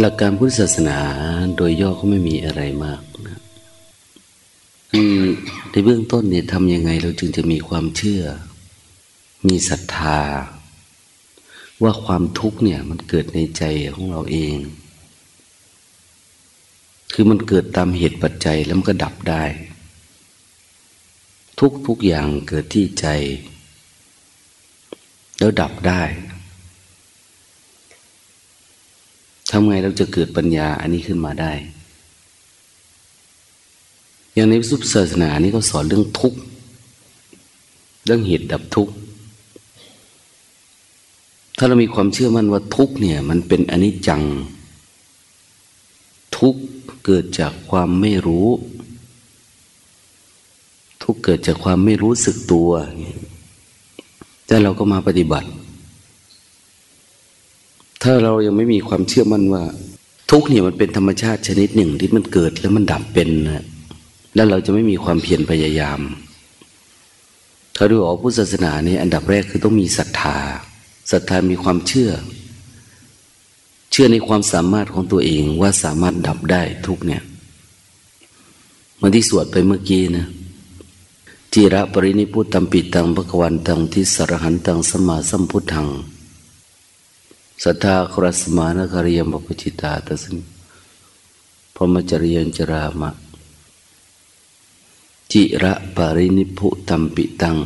หลักการพุทธศาสนาโดยย่อก็ไม่มีอะไรมากนะในเบื้องต้นเนี่ยทำยังไงเราจึงจะมีความเชื่อ มีศรัทธา ว่าความทุกข์เนี่ย มันเกิดในใจของเราเอง คือมันเกิดตามเหตุปัจจัยแล้วมันก็ดับได้ ทุกทุกอย่างเกิดที่ใจ แล้วดับได้ ทำไงเราจะเกิดปัญญาอันนี้ขึ้นมาได้ อย่างในสุปศาสนานี้ก็สอนเรื่องทุกข์ เรื่องเหตุดับทุกข์ ถ้าเรามีความเชื่อมั่นว่าทุกข์เนี่ย มันเป็นอนิจจัง ทุกข์เกิดจากความไม่รู้ ทุกข์เกิดจากความไม่รู้สึกตัวแต่เราก็มาปฏิบัติ ถ้าเรายังไม่มีความเชื่อมั่นว่า ทุกเนี่ยมันเป็นธรรมชาติชนิดหนึ่งที่มันเกิดแล้วมันดับเป็นนะแล้วเราจะไม่มีความเพียรพยายาม ถ้าดูออกพุทธศาสนาเนี่ยอันดับแรกคือต้องมีศรัทธาศรัทธามีความเชื่อ เชื่อในความสามารถของตัวเองว่าสามารถดับได้ทุกเนี่ยเมื่อที่สวดไปเมื่อกี้นะจีระปรินิพุตัมปิตังพระวันตังทิสรหันตังสมาสัมพุทธัง สัทธาครสมานคาริยมปจิตาตสิพรมจริยัญจรามะ จิระปารินิพุตัมปิตัง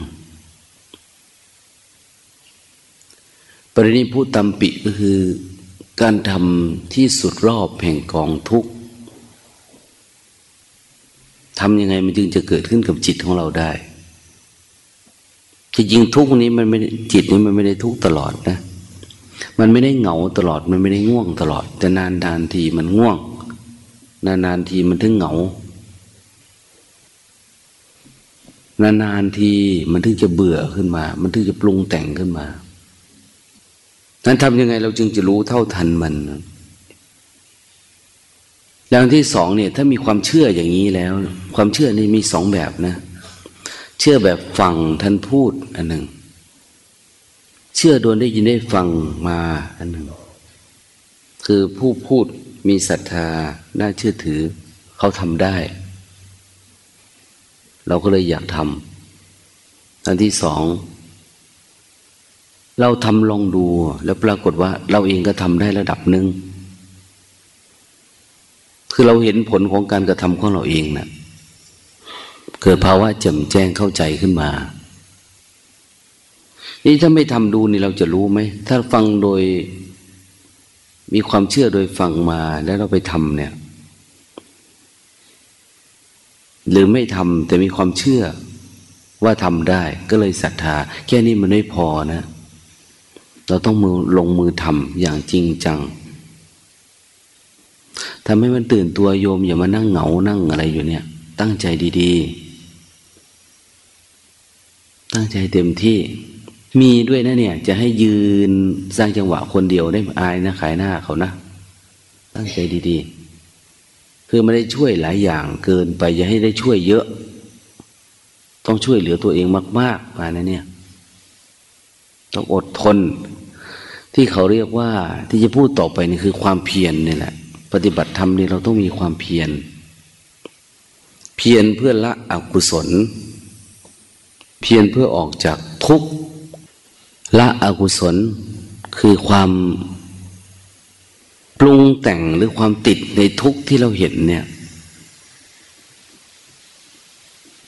ปรินิพุตัมปิก็คือ การทำที่สุดรอบแห่งกองทุกทำยังไงมันจึงจะเกิดขึ้นกับจิตของเราได้จริงทุกนี้มันไม่จิตนี้มันไม่ได้ทุกตลอดนะ มันไม่ได้เหงาตลอด มันไม่ได้ง่วงตลอด แต่นานนานทีมันง่วง นานนานทีมันถึงเหงา นานนานทีมันถึงจะเบื่อขึ้นมา มันถึงจะปรุงแต่งขึ้นมา นั้นทำยังไงเราจึงจะรู้เท่าทันมันอย่างที่สองเนี่ย ถ้ามีความเชื่ออย่างนี้แล้ว ความเชื่อนี่มีสองแบบนะ เชื่อแบบฟังท่านพูดอันหนึ่ง เชื่อโดนได้ยินได้ฟังมาอันหนึ่ง คือผู้พูดมีศรัทธาน่าเชื่อถือ เขาทำได้ เราก็เลยอยากทำอันที่สองเราทำลองดูแล้วปรากฏว่า เราเองก็ทำได้ระดับหนึ่งคือเราเห็นผลของการกระทำของเราเองนะ่ะเกิดภาวะแจ่มแจ้งเข้าใจขึ้นมา นี่ถ้าไม่ทำดูนี่เราจะรู้ไหม ถ้าฟังโดยมีความเชื่อโดยฟังมาแล้วเราไปทำเนี่ย หรือไม่ทำแต่มีความเชื่อว่าทำได้ก็เลยศรัทธา แค่นี้มันไม่พอนะ เราต้องมือลงมือทำอย่างจริงจังทำให้มันตื่นตัวโยมอย่ามานั่งเหงานั่งอะไรอยู่เนี่ย ตั้งใจดี ๆ ตั้งใจเต็มที่ มีด้วยนะเนี่ย จะให้ยืนสร้างจังหวะคนเดียวได้อายนะขายหน้าเขานะ ตั้งใจดีๆ คือไม่ได้ช่วยหลายอย่างเกินไปอย่าให้ได้ช่วยเยอะ ต้องช่วยเหลือตัวเองมากๆมานะเนี่ย ต้องอดทน ที่เขาเรียกว่าที่จะพูดต่อไปนี่คือความเพียรนี่แหละ ปฏิบัติธรรมนี่เราต้องมีความเพียรเพียรเพื่อละอกุศล เพียรเพื่อออกจากทุกข์ ละอกุศลคือความปรุงแต่งหรือความติดในทุกข์ที่เราเห็นเนี่ย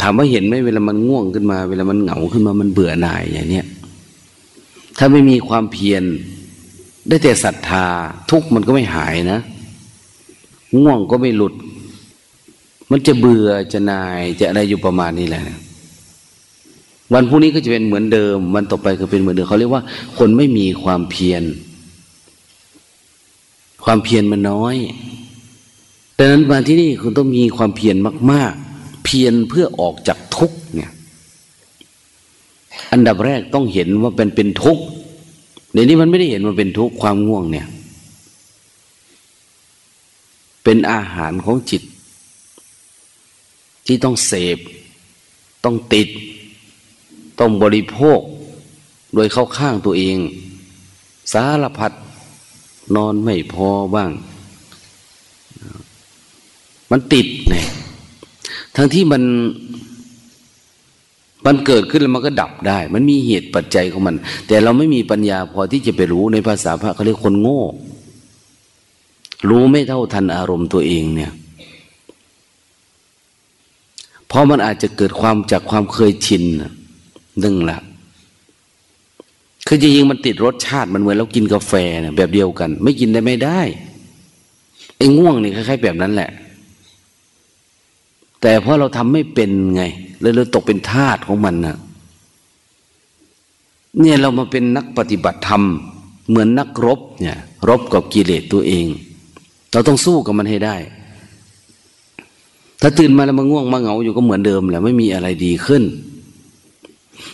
ถามว่าเห็นไหมเวลามันง่วงขึ้นมา เวลามันเหงาขึ้นมามันเบื่อหน่ายอย่างเนี้ยถ้าไม่มีความเพียรได้แต่ศรัทธา ทุกข์มันก็ไม่หายนะ ง่วงก็ไม่หลุด มันจะเบื่อจะนายจะอะไรอยู่ประมาณนี้แหละ วันพรุ่งนี้ก็จะเป็นเหมือนเดิม วันต่อไปก็เป็นเหมือนเดิมเขาเรียกว่า คนไม่มีความเพียร ความเพียรมันน้อยดังนั้นมาที่นี่คุณต้องมีความเพียรมาก ๆ เพียรเพื่อออกจากทุกเนี่ยอันดับแรกต้องเห็นว่าเป็นเป็นทุกข์ในนี้มันไม่ได้เห็นว่าเป็นทุกข์ความง่วงเนี่ย เป็นอาหารของจิต ที่ต้องเสพ ต้องติด ต้องบริโภค โดยเข้าข้างตัวเอง สารพัดนอนไม่พอบ้าง มันติดไงทั้งที่มันมันเกิดขึ้นแล้วมันก็ดับได้ มันมีเหตุปัจจัยของมัน แต่เราไม่มีปัญญาพอที่จะไปรู้ในภาษาพระเขาเรียกคนโง่ รู้ไม่เท่าทันอารมณ์ตัวเองเนี่ยเพราะมันอาจจะเกิดความจากความเคยชิน หนึ่งละคือจริงๆมันติดรสชาติมันเหมือนเรากินกาแฟเนี่ยแบบเดียวกัน ไม่กินได้ไม่ได้ไอ้ง่วงนี่คล้ายๆแบบนั้นแหละ แต่เพราะเราทำไม่เป็นไงเลยเราตกเป็นทาสของมันนะเนี่ยเรามาเป็นนักปฏิบัติธรรม เหมือนนักรบเนี่ย รบกับกิเลสตัวเอง เราต้องสู้กับมันให้ได้ ถ้าตื่นมาแล้วมาง่วงมาเหงาอยู่ก็เหมือนเดิมแหละไม่มีอะไรดีขึ้น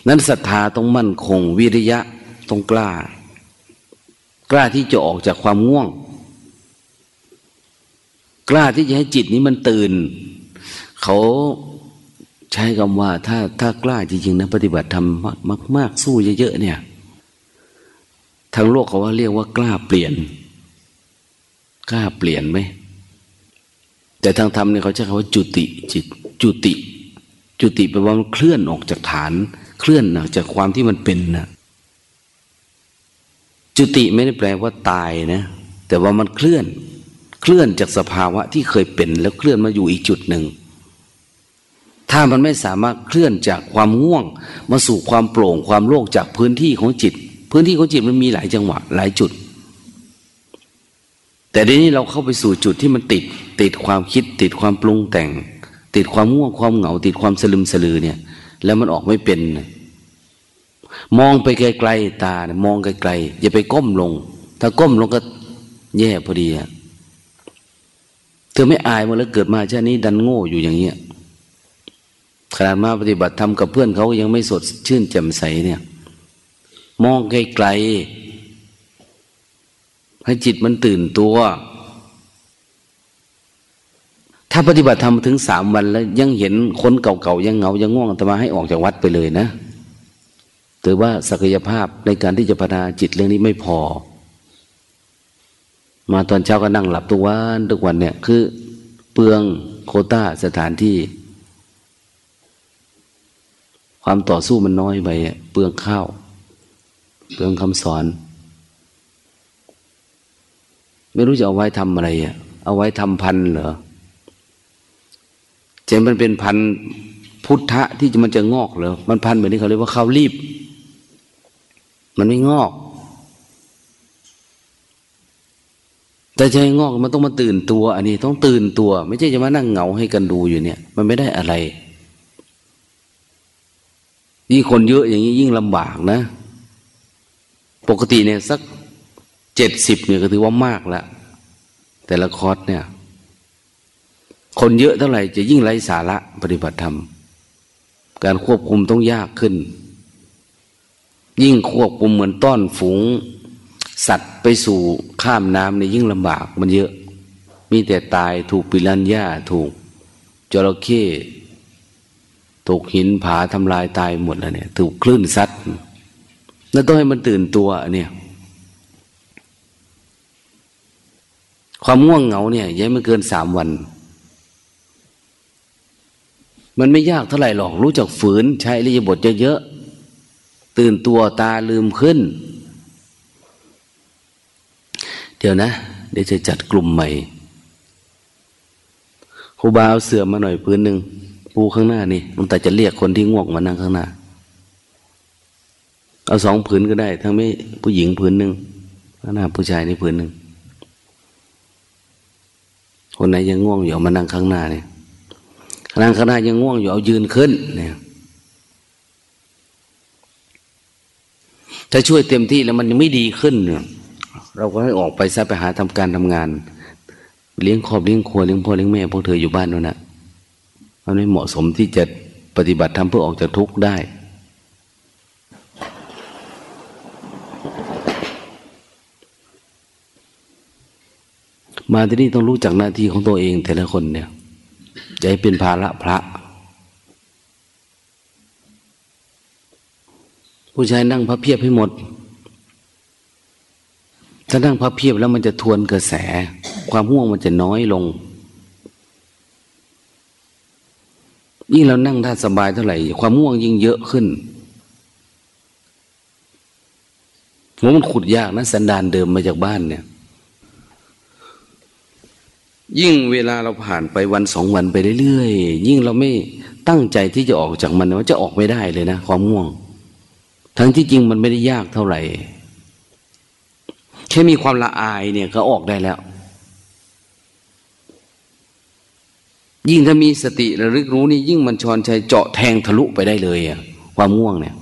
นั้นศรัทธาต้องมั่นคง วิริยะต้องกล้า กล้าที่จะออกจากความง่วง กล้าที่จะให้จิตนี้มันตื่น เขาใช้คำว่าถ้าถ้ากล้าจริงๆนะปฏิบัติธรรมมากมากสู้เยอะๆเนี่ย ทางโลกเขาว่าเรียกว่ากล้าเปลี่ยน กล้าเปลี่ยนไหมแต่ทางธรรมเนี่ยเขาใช้คำว่าจุติจิต จุติ จุติแปลว่ามันเคลื่อนออกจากฐาน เคลื่อนจากความที่มันเป็นนะจุติไม่ได้แปลว่าตายนะ แต่ว่ามันเคลื่อน เคลื่อนจากสภาวะที่เคยเป็น แล้วเคลื่อนมาอยู่อีกจุดหนึ่ง ถ้ามันไม่สามารถเคลื่อนจากความง่วง มาสู่ความโปร่งความโล่งจากพื้นที่ของจิต พื้นที่ของจิตมันมีหลายจังหวะหลายจุด แต่ทีนี้เราเข้าไปสู่จุดที่มันติด ติดความคิด ติดความปรุงแต่ง ติดความง่วงความเหงา ติดความสลึมสลือเนี่ย แล้วมันออกไม่เป็น มองไปไกลๆตาเนี่ยมองไกลๆอย่าไปก้มลง ถ้าก้มลงก็แย่พอดีอะเธอไม่อายมาแล้วเกิดมาชาตินี้ดันโง่อยู่อย่างเงี้ยขนาดมาปฏิบัติทำกับเพื่อนเขายังไม่สดชื่นแจ่มใสเนี่ย มองไกลๆให้จิตมันตื่นตัว ถ้าปฏิบัติธรรมถึงสามวันแล้ว ยังเห็นคนเก่าๆยังเงายังง่วงแต่มาให้ออกจากวัดไปเลยนะถือว่าศักยภาพในการที่จะพัฒนาจิตเรื่องนี้ไม่พอ มาตอนเช้าก็นั่งหลับทุกวันทุกวันเนี่ย คือเปลืองโคต้าสถานที่ ความต่อสู้มันน้อยไปเปลืองข้าว เปลืองคำสอน ไม่รู้จะเอาไว้ทำอะไรอะเอาไว้ทำพันเหรอ เจมันเป็นพันพุทธะที่มันจะงอกเหรอมันพันแบบนี้เขาเรียกว่าข้าวรีบ มันไม่งอก แต่ใจงอกมันต้องมาตื่นตัว อันนี้ต้องตื่นตัว ไม่ใช่จะมานั่งเหงาให้กันดูอยู่เนี่ย มันไม่ได้อะไรยิ่งคนเยอะอย่างนี้ยิ่งลำบากนะ ปกติเนี่ยสักเจ็ดสิบเนี่ยก็ถือว่ามากแล้วแต่ละคอร์สเนี่ย คนเยอะเท่าไหร่จะยิ่งไร้สาระปฏิบัติธรรม การควบคุมต้องยากขึ้น ยิ่งควบคุมเหมือนต้อนฝูง สัตว์ไปสู่ข้ามน้ำเนี่ยยิ่งลำบากมันเยอะ มีแต่ตายถูกปิรันย่าถูกจระเข้ถูกหินผาทำลายตายหมดแล้วเนี่ย ถูกคลื่นซัดแล้วต้องให้มันตื่นตัวเนี่ยความง่วงเหงาเนี่ยยังไม่เกินสามวัน มันไม่ยากเท่าไหร่หรอก รู้จักฝืนใช้ริยบทเยอะๆตื่นตัวตาลืมขึ้น เดี๋ยวนะ เดี๋ยวจะจัดกลุ่มใหม่ครูบาเอาเสื่อมาหน่อยพื้นหนึ่งปูข้างหน้านี่มันแต่จะเรียกคนที่ง่วงมานั่งข้างหน้า เอาสองผืนก็ได้ ทั้งไม่ผู้หญิงผืนหนึ่งข้างหน้าผู้ชายนี่ผืนหนึ่งคนไหนยังง่วงอยู่มานั่งข้างหน้าเนี่ย นั่งข้างหน้ายังง่วงอยู่เอายืนขึ้นเนี่ยถ้าช่วยเต็มที่แล้วมันยังไม่ดีขึ้นเนี่ยเราก็ให้ออกไปซะไปหาทำการทำงาน เลี้ยงครอบเลี้ยงครัวเลี้ยงพ่อเลี้ยงแม่พวกเธออยู่บ้านนั่นนะมันไม่เหมาะสมที่จะปฏิบัติทำเพื่อออกจากทุกข์ได้ มาที่นี่ต้องรู้จักหน้าที่ของตัวเองแต่ละคนเนี่ย จะให้เป็นภาระพระผู้ชายนั่งพระเพียบให้หมด ถ้านั่งพระเพียบแล้วมันจะทวนกระแส ความห่วงมันจะน้อยลง ยิ่งเรานั่งท่าสบายเท่าไหร่ ความง่วงยิ่งเยอะขึ้นหัวมันขุดยากนะสันดานเดิมมาจากบ้านเนี่ย ยิ่งเวลาเราผ่านไปวันสองวันไปเรื่อยๆยิ่งเราไม่ตั้งใจที่จะออกจากมันว่าจะออกไม่ได้เลยนะความง่วง ทั้งที่จริงมันไม่ได้ยากเท่าไหร่แค่มีความละอายเนี่ยก็ออกได้แล้ว ยิ่งถ้ามีสติระลึกรู้นี่ยิ่งมันชอนชัยเจาะแทงทะลุไปได้เลยอะความง่วงเนี่ย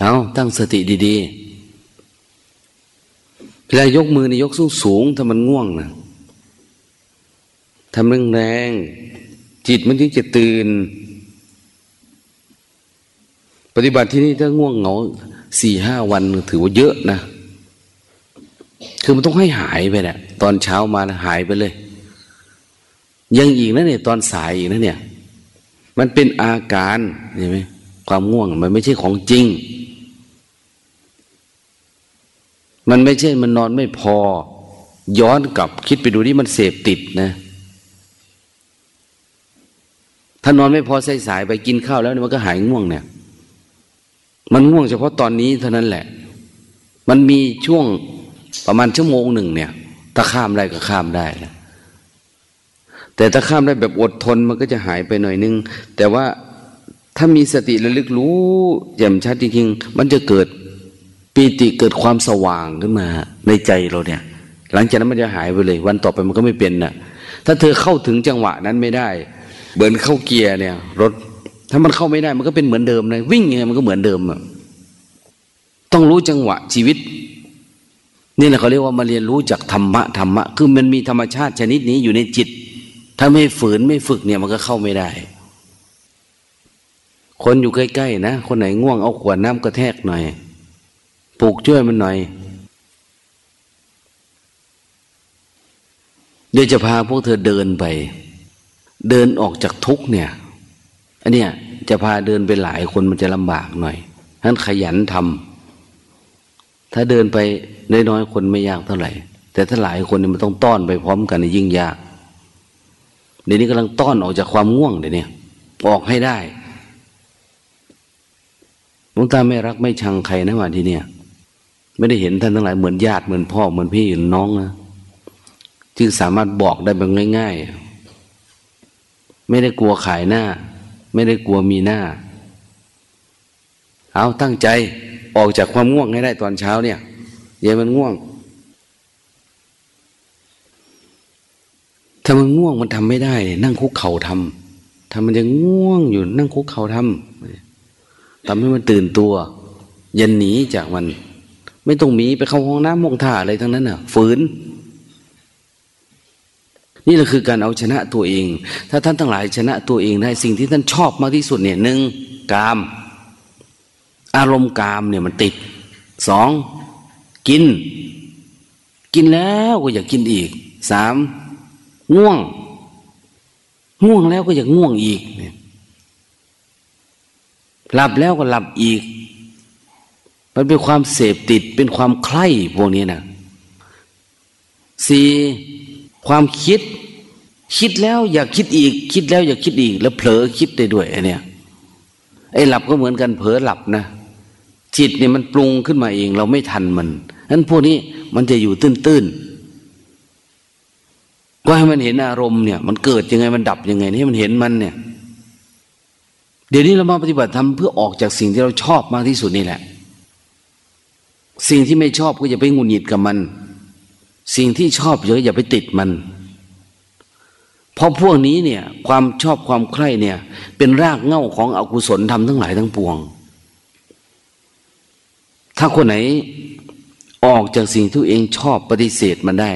เอาตั้งสติดีๆ เวลายกมือนี่ยกสูงสูงถ้ามันง่วงนะทำแรงแรงจิตมันถึงจะตื่น ปฏิบัติที่นี่ถ้าง่วงเหงาสี่ห้าวันถือว่าเยอะนะ คือมันต้องให้หายไปแหละตอนเช้ามาหายไปเลย ยังอีกนะเนี่ย ตอนสายอีกนะเนี่ย มันเป็นอาการเห็นไหมความง่วงมันไม่ใช่ของจริง มันไม่ใช่มันนอนไม่พอ ย้อนกลับคิดไปดูที่มันเสพติดนะ ถ้านอนไม่พอสายๆไปกินข้าวแล้วมันก็หายง่วงเนี่ย มันง่วงเฉพาะตอนนี้เท่านั้นแหละ มันมีช่วงประมาณชั่วโมงหนึ่งเนี่ย ถ้าข้ามได้ก็ข้ามได้นะแต่ถ้าข้ามได้แบบอดทนมันก็จะหายไปหน่อยนึง แต่ว่าถ้ามีสติระลึกรู้แจ่มชัดจริงๆมันจะเกิด ปีติเกิดความสว่างขึ้นมา ในใจเราเนี่ย หลังจากนั้นมันจะหายไปเลย วันต่อไปมันก็ไม่เป็นนะ่ะ ถ้าเธอเข้าถึงจังหวะนั้นไม่ได้เบิร์นเข้าเกียร์เนี่ย รถ ถ้ามันเข้าไม่ได้มันก็เป็นเหมือนเดิมเลยวิ่งไงมันก็เหมือนเดิมอะต้องรู้จังหวะชีวิต นี่แหละเขาเรียกว่ามาเรียนรู้จากธรรมะธรรมะคือมันมีธรรมชาติชนิดนี้อยู่ในจิต ถ้าไม่ฝืนไม่ฝึกเนี่ยมันก็เข้าไม่ได้ คนอยู่ใกล้ๆนะคนไหนง่วงเอาขวดน้ำกระแทกหน่อย ปลูกช่วยมันหน่อย เดี๋ยวจะพาพวกเธอเดินไป เดินออกจากทุกเนี่ย อันเนี้ยจะพาเดินไปหลายคนมันจะลำบากหน่อยท่านขยันทำถ้าเดินไปน้อยๆคนไม่ยากเท่าไหร่ แต่ถ้าหลายคนเนี่ยมันต้องต้อนไปพร้อมกันยิ่งยากเดี๋ยวนี้กำลังต้อนออกจากความง่วงเดี๋ยวนี้ออกให้ได้หลวงตาไม่รักไม่ชังใครนะว่าที่เนี่ย ไม่ได้เห็นท่านทั้งหลายเหมือนญาติเหมือนพ่อเหมือนพี่เหมือนน้องนะจึงสามารถบอกได้แบบง่าย ๆ ไม่ได้กลัวขายหน้า ไม่ได้กลัวมีหน้า เอาตั้งใจออกจากความง่วงให้ได้ตอนเช้าเนี่ยอย่ามันง่วง ถ้ามันง่วงมันทำไม่ได้ นั่งคุกเข่าทำถ้ามันจะง่วงอยู่นั่งคุกเข่าทำทำให้มันตื่นตัวยันหนีจากมัน ไม่ต้องมีไปเข้าห้องน้ำมองท่าอะไรทั้งนั้นน่ะ ฝืน นี่แหละคือการเอาชนะตัวเอง ถ้าท่านทั้งหลายชนะตัวเองได้สิ่งที่ท่านชอบมากที่สุดเนี่ยหนึ่งกาม อารมณ์กามเนี่ยมันติดสองกิน กินแล้วก็อยากกินอีกสามง่วง ง่วงแล้วก็อยากง่วงอีกหลับแล้วก็หลับอีก มันเป็นความเสพติดเป็นความใคร่พวกนี้นะสี่ความคิด คิดแล้วอยากคิดอีก คิดแล้วอยากคิดอีก แล้วเผลอคิดได้ด้วยไอ้นี่ไอ้หลับก็เหมือนกันเผลอหลับนะจิตเนี่ยมันปรุงขึ้นมาเอง เราไม่ทันมันนั้นพวกนี้มันจะอยู่ตื้นๆก็ให้มันเห็นอารมณ์เนี่ย มันเกิดยังไงมันดับยังไงให้มันเห็นมันเนี่ย เดี๋ยวนี้เรามาปฏิบัติทำเพื่อออกจากสิ่งที่เราชอบมากที่สุดนี่แหละ สิ่งที่ไม่ชอบก็อย่าไปงุนหงิดกับมัน สิ่งที่ชอบเยอะอย่าไปติดมันเพราะพวกนี้เนี่ย ความชอบความใคร่เนี่ย เป็นรากเหง้าของอกุศลธรรมทั้งหลายทั้งปวง ถ้าคนไหนออกจากสิ่งที่เองชอบปฏิเสธมันได้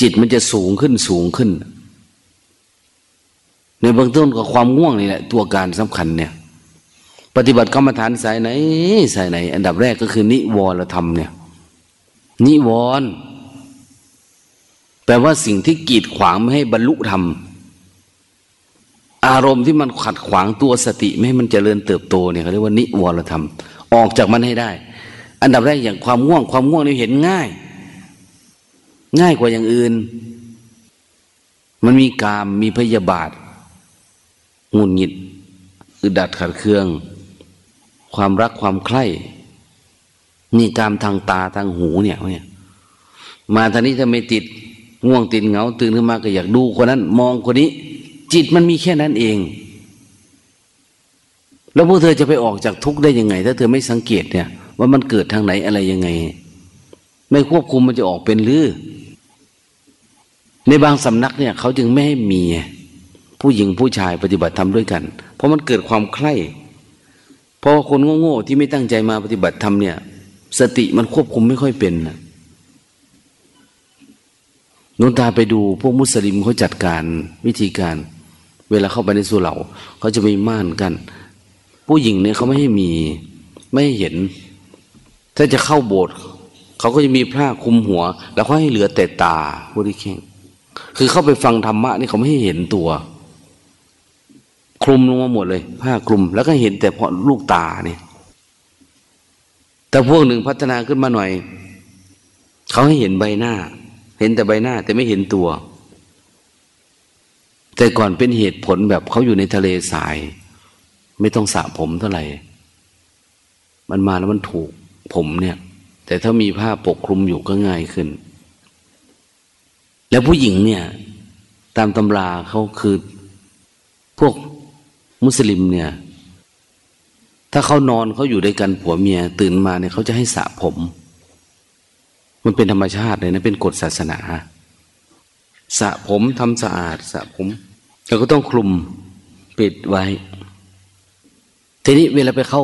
จิตมันจะสูงขึ้นสูงขึ้น ในเบื้องต้นก็ความง่วงนี่แหละ ตัวการสำคัญเนี่ย ปฏิบัติกรรมฐานสายไหน สายไหน อันดับแรกก็คือ นิวรธรรมเนี่ย นิวรแปลว่าสิ่งที่กีดขวางไม่ให้บรรลุธรรม อารมณ์ที่มันขัดขวางตัวสติ ไม่ให้มันเจริญเติบโตเนี่ยเขาเรียกว่านิวรธรรม ออกจากมันให้ได้ อันดับแรกอย่างความง่วง ความง่วงนี่เห็นง่าย ง่ายกว่าอย่างอื่น มันมีกามมีพยาบาทงุนหงิดอึดดัดขัดเคือง ความรักความใคร่นี่กามทางตาทางหูเนี่ยเนี่ย มาทางนี้ถ้าไม่ติดง่วงติดเหงา ตื่นขึ้นมาก็อยากดูคนนั้น มองคนนี้ จิตมันมีแค่นั้นเอง แล้วพวกเธอจะไปออกจากทุกข์ได้ยังไง ถ้าเธอไม่สังเกตเนี่ย ว่ามันเกิดทางไหนอะไรยังไง ไม่ควบคุมมันจะออกเป็นหรือ ในบางสำนักเนี่ยเขาจึงไม่ให้มี ผู้หญิงผู้ชายปฏิบัติธรรมด้วยกัน เพราะมันเกิดความใคร่ เพราะคนโง่ๆที่ไม่ตั้งใจมาปฏิบัติธรรมเนี่ย สติมันควบคุมไม่ค่อยเป็นนะนนตาไปดูพวกมุสลิมเขาจัดการวิธีการ เวลาเข้าไปในสุเหร่าเขาจะมีม่านกัน ผู้หญิงเนี่ยเขาไม่ให้มีไม่ให้เห็น ถ้าจะเข้าโบสถ์เขาก็จะมีผ้าคลุมหัว แล้วเขาให้เหลือแต่ตาบริเข่งคือเข้าไปฟังธรรมะนี่เขาไม่ให้เห็นตัว คลุมลงมาหมดเลย ผ้าคลุม แล้วก็เห็นแต่เพราะลูกตาเนี่ยแต่พวกหนึ่งพัฒนาขึ้นมาหน่อย เขาให้เห็นใบหน้า เห็นแต่ใบหน้า แต่ไม่เห็นตัว แต่ก่อนเป็นเหตุผลแบบเขาอยู่ในทะเลทราย ไม่ต้องสระผมเท่าไหร่ มันมาแล้วมันถูกผมเนี่ย แต่ถ้ามีผ้าปกคลุมอยู่ก็ง่ายขึ้น แล้วผู้หญิงเนี่ย ตามตำราเขาคือพวก มุสลิมเนี่ย ถ้าเขานอนเขาอยู่ด้วยกันผัวเมีย ตื่นมาเนี่ยเขาจะให้สระผม มันเป็นธรรมชาติเลยนะเป็นกฎศาสนาสระผมทำสะอาดสระผมเราก็ต้องคลุมปิดไว้ ทีนี้เวลาไปเข้า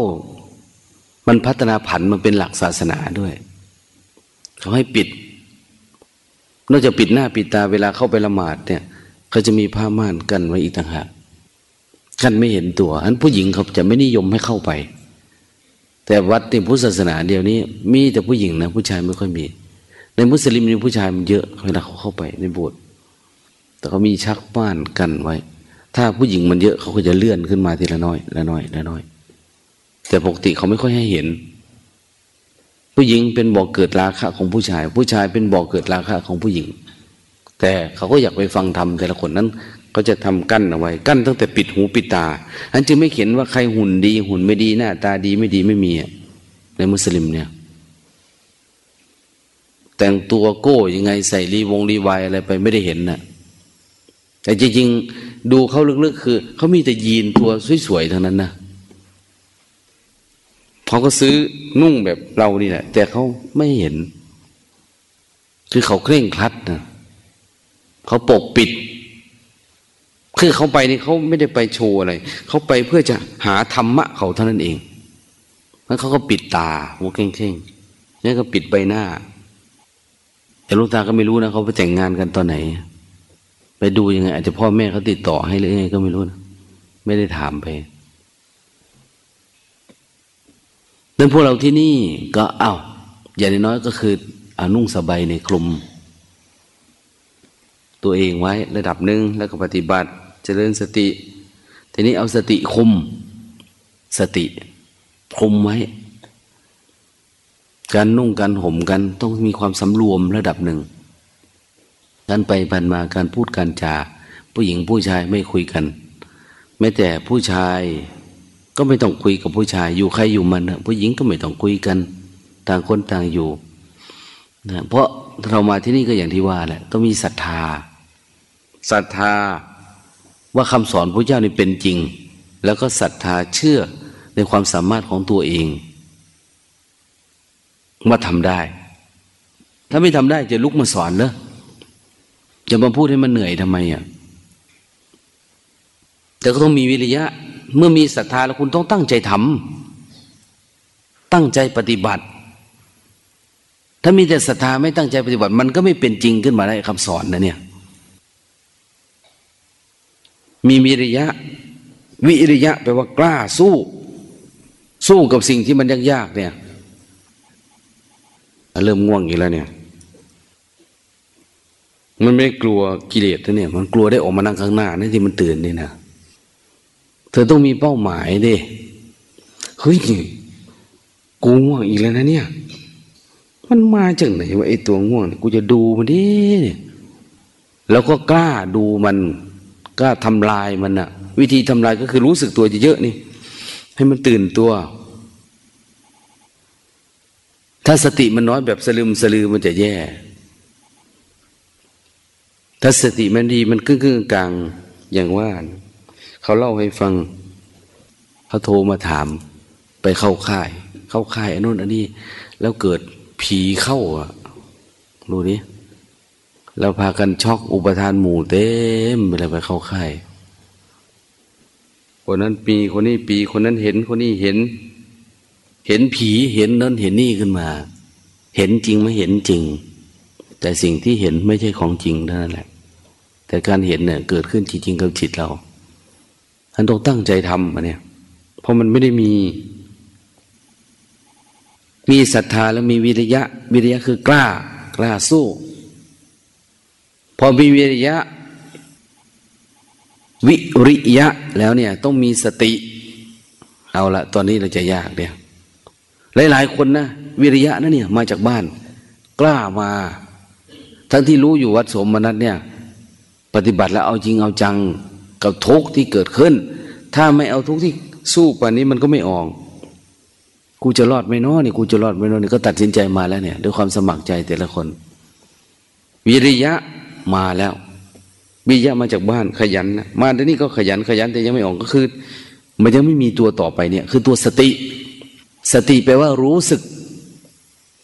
มันพัฒนาผันมันเป็นหลักศาสนาด้วย เขาให้ปิด นอกจากปิดหน้าปิดตาเวลาเข้าไปละหมาดเนี่ย เขาจะมีผ้าม่านกันไว้อีกต่างหาก กันไม่เห็นตัวอันผู้หญิงเขาจะไม่นิยมให้เข้าไป แต่วัดในพุทธศาสนาเดียวนี้ มีแต่ผู้หญิงนะผู้ชายไม่ค่อยมี ในมุสลิมมีผู้ชายมันเยอะเวลาเขาเข้าไปในโบสถ์แต่เขามีชักม่านกันไว้ ถ้าผู้หญิงมันเยอะเขาก็จะเลื่อนขึ้นมาทีละน้อยละน้อยละน้อย แต่ปกติเขาไม่ค่อยให้เห็น ผู้หญิงเป็นบ่อกเกิดราคะของผู้ชาย ผู้ชายเป็นบ่อกเกิดราคะของผู้หญิง แต่เขาก็อยากไปฟังธรรมแต่ละคนนั้น ก็จะทำกั้นเอาไว้ กั้นตั้งแต่ปิดหูปิดตาอันจึงไม่เขียนว่าใครหุ่นดี หุ่นไม่ดีหน้าตาดีไม่ดีไม่มีในมุสลิมเนี่ย แต่งตัวโก้ยังไงใส่รีวงรีวายอะไรไปไม่ได้เห็นนะ่ะแต่จริงๆดูเขาลึกๆ คือเขามีแต่ยีนตัวสวยๆเท่านั้นนะเขาก็ซื้อนุ่งแบบเรานี่แหละ แต่เขาไม่เห็น คือเขาเคร่งครัดนะเขาปกปิด คือเขาไปนี่เขาไม่ได้ไปโชว์อะไร เขาไปเพื่อจะหาธรรมะเขาเท่านั้นเองแล้วเขาก็ปิดตาหัวเข่งๆนี่ก็ปิดใบหน้า แต่ลูกตาก็ไม่รู้นะเขาไปแต่งงานกันตอนไหน ไปดูยังไง อาจจะพ่อแม่เขาติดต่อให้หรือยังไงก็ไม่รู้นะไม่ได้ถามไปดังพวกเราที่นี่ก็เอา้าอย่างน้อยก็คืออนุ่งสบายในกลุ่มตัวเองไว้ระดับหนึ่งแล้วก็ปฏิบัติ เจริญสติ ทีนี้เอาสติคุม สติคุมไว้ การนุ่งการห่มกันต้องมีความสำรวมระดับหนึ่งการไปผ่านมาการพูดการจาผู้หญิงผู้ชายไม่คุยกัน แม้แต่ผู้ชายก็ไม่ต้องคุยกับผู้ชาย อยู่ใครอยู่มันผู้หญิงก็ไม่ต้องคุยกัน ต่างคนต่างอยู่นะเพราะเรามาที่นี่ก็อย่างที่ว่าแหละต้องมีศรัทธาศรัทธา ว่าคำสอนพระเจ้านี่เป็นจริง แล้วก็ศรัทธาเชื่อในความสามารถของตัวเองว่าทำได้ ถ้าไม่ทำได้จะลุกมาสอนเหรอจะมาพูดให้มันเหนื่อยทำไมอะแต่ก็ต้องมีวิริยะ เมื่อมีศรัทธาแล้วคุณต้องตั้งใจทำตั้งใจปฏิบัติ ถ้ามีแต่ศรัทธาไม่ตั้งใจปฏิบัติ มันก็ไม่เป็นจริงขึ้นมาได้คำสอนนะเนี่ย มีมิริยะ วิริยะแปลว่ากล้าสู้ สู้กับสิ่งที่มันยากๆเนี่ย เริ่มง่วงอีกแล้วเนี่ย มันไม่กลัวกิเลสนะเนี่ย มันกลัวได้ออกมานั่งข้างหน้านี่ที่มันตื่นนี่นะธอต้องมีเป้าหมายดิเฮ้ยกูง่วงอีกแล้วนะเนี่ย มันมาจากไหนวะไอ้ตัวง่วง กูจะดูมันดิแล้วก็กล้าดูมัน กล้าทำลายมันอะวิธีทำลายก็คือรู้สึกตัวเยอะๆนี่ ให้มันตื่นตัว ถ้าสติมันน้อยแบบสลืมสลือมันจะแย่ ถ้าสติมันดีมันครึ่งๆกลางอย่างว่าเขาเล่าให้ฟังเขาโทรมาถามไปเข้าค่าย เข้าค่ายอันนู้นอันนี้ แล้วเกิดผีเข้าอะรู้ดิ เราพากันช็อกอุปทานหมู่เต็มไปเลยไปเข้าค่ายคนนั้นปีคนนี้ปีคนนั้นเห็นคนนี้เห็น เห็นผีเห็นนั้นเห็นนี่ขึ้นมา เห็นจริงไม่เห็นจริง แต่สิ่งที่เห็นไม่ใช่ของจริงเท่านั้นแหละ แต่การเห็นเนี่ยเกิดขึ้นจริงๆกับจิตเราท่านต้องตั้งใจทำมาเนี่ย เพราะมันไม่ได้มี มีศรัทธาแล้วมีวิริยะ วิริยะคือกล้ากล้าสู้ พอมีวิริยะ วิริยะแล้วเนี่ย ต้องมีสติ เอาละตอนนี้เราจะยากเนี่ยหลาย ๆ คนนะวิริยะนะเนี่ย มาจากบ้าน กล้ามา ทั้งที่รู้อยู่วัดสมนัตเนี่ย ปฏิบัติแล้วเอาจริงเอาจังกับทุกข์ที่เกิดขึ้น ถ้าไม่เอาทุกข์ที่สู้ป่านนี้มันก็ไม่ออกกูจะรอดไม่น้อนี่กูจะรอดไม่น้อนี่ก็ตัดสินใจมาแล้วเนี่ย ด้วยความสมัครใจแต่ละคน วิริยะ มาแล้ววิยะมาจากบ้านขยันนะมาแต่นี่ก็ขยันขยันแต่ยังไม่ออกก็คือ มันยังไม่มีตัวต่อไปเนี่ย คือตัวสติ สติแปลว่ารู้สึก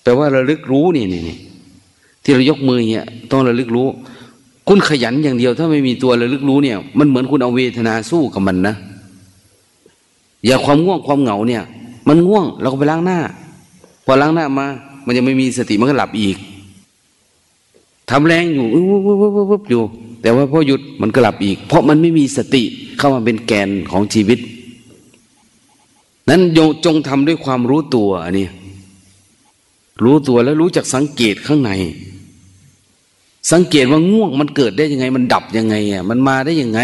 แปลว่าระลึกรู้นี่นี่ที่เรายกมือเนี่ยต้องระลึกรู้ คุณขยันอย่างเดียว ถ้าไม่มีตัวระลึกรู้เนี่ย มันเหมือนคุณเอาเวทนาสู้กับมันนะอย่าความง่วงความเหงาเนี่ย มันง่วงเราก็ไปล้างหน้า พอล้างหน้ามา มันยังไม่มีสติมันก็หลับอีก ทำแรงอยู่วุบวุบวุบวุบอยู่ แต่ว่าพอหยุดมันก็หลับอีก เพราะมันไม่มีสติเข้ามาเป็นแกนของชีวิต นั้นจงทำด้วยความรู้ตัวอันนี้รู้ตัวแล้วรู้จักสังเกตข้างใน สังเกตว่าง่วงมันเกิดได้ยังไง มันดับยังไงอะมันมาได้ยังไง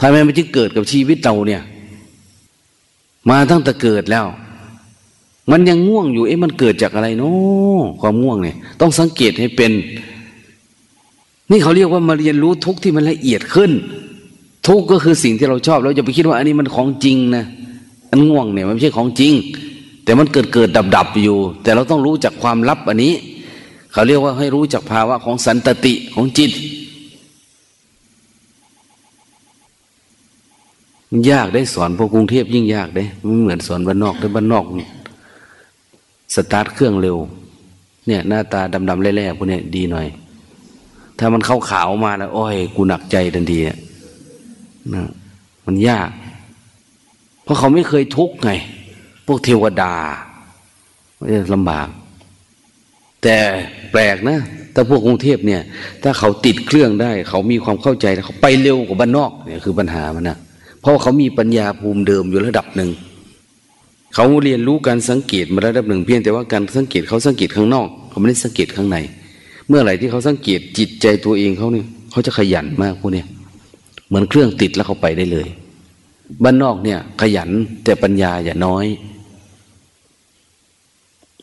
ทำไมมันจึงเกิดกับชีวิตเราเนี่ย มาตั้งแต่เกิดแล้ว มันยังง่วงอยู่ เอ๊ะมันเกิดจากอะไรเนาะความง่วงเนี่ย ต้องสังเกตให้เป็น นี่เขาเรียกว่ามาเรียนรู้ทุกที่มันละเอียดขึ้น ทุกก็คือสิ่งที่เราชอบเราจะไปคิดว่า อันนี้มันของจริงนะอันง่วงเนี่ยมันไม่ใช่ของจริง แต่มันเกิดเกิดดับดับอยู่ แต่เราต้องรู้จักความลับอันนี้ เขาเรียกว่าให้รู้จักภาวะของสันตติของจิตยากได้สอนพวกกรุงเทพยิ่งยากได้ไม่เหมือนสอนบ้านนอกแต่บ้านนอก สตาร์ทเครื่องเร็ว เนี่ย หน้าตาดำๆแร่ๆพวกนี้ดีหน่อย ถ้ามันเข้าขาวมาแล้วโอ้ย กูหนักใจทันทีนะมันยาก เพราะเขาไม่เคยทุกข์ไง พวกเทวดาไม่ลำบาก แต่แปลกนะถ้าพวกกรุงเทพเนี่ย ถ้าเขาติดเครื่องได้ เขามีความเข้าใจเขาไปเร็วกว่าบ้านนอกเนี่ยคือปัญหามันนะเพราะเขามีปัญญาภูมิเดิมอยู่ระดับหนึ่ง เขาเรียนรู้การสังเกตมาระดับหนึ่งเพียงแต่ว่าการสังเกตเขาสังเกตข้างนอก เขาไม่ได้สังเกตข้างใน เมื่อไหร่ที่เขาสังเกตจิตใจตัวเองเขาเนี่ยเขาจะขยันมากพวกนี้เหมือนเครื่องติดแล้วเขาไปได้เลยบ้านนอกเนี่ย ขยันแต่ปัญญาอย่าน้อย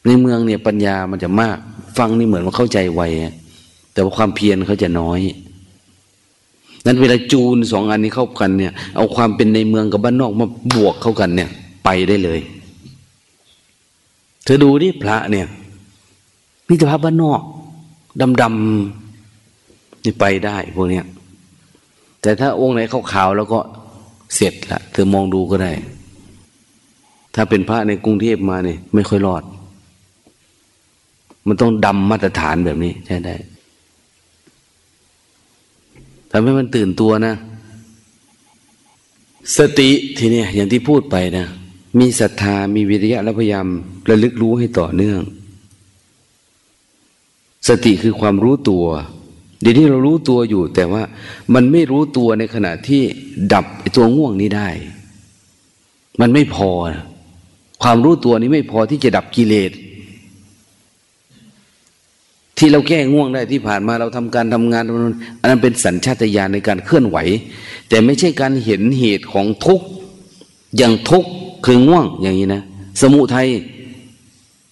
ในเมืองเนี่ยปัญญามันจะมาก ฟังนี่เหมือนว่าเข้าใจไวแต่ว่าความเพียรเขาจะน้อยนั้นเวลาจูนสองอันนี้เข้ากันเนี่ย เอาความเป็นในเมืองกับบ้านนอกมาบวกเข้ากันเนี่ย ไปได้เลย ธอดูดิพระเนี่ยนี่จะพระบ้านนอกดำดำนี่ไปได้พวกเนี้ยแต่ถ้าองค์ไหนขาวๆแล้วก็เสร็จละเธอมองดูก็ได้ ถ้าเป็นพระในกรุงเทพมาเนี่ยไม่ค่อยรอด มันต้องดำมาตรฐานแบบนี้ใช่ได้ทำให้มันตื่นตัวนะ สติทีเนี้อย่างที่พูดไปนะ มีศรัทธามีวิริยะและพยายามระลึกรู้ให้ต่อเนื่อง สติคือความรู้ตัวเดี๋ยวนี้เรารู้ตัวอยู่ แต่ว่ามันไม่รู้ตัวในขณะที่ดับตัวง่วงนี้ได้ มันไม่พอ ความรู้ตัวนี้ไม่พอที่จะดับกิเลสที่เราแก้ง่วงได้ที่ผ่านมาเราทำการทำงานอันนั้นเป็นสัญชาตญาณในการเคลื่อนไหว แต่ไม่ใช่การเห็นเหตุของทุกข์ อย่างทุกข์คือง่วงอย่างนี้นะสมุทัย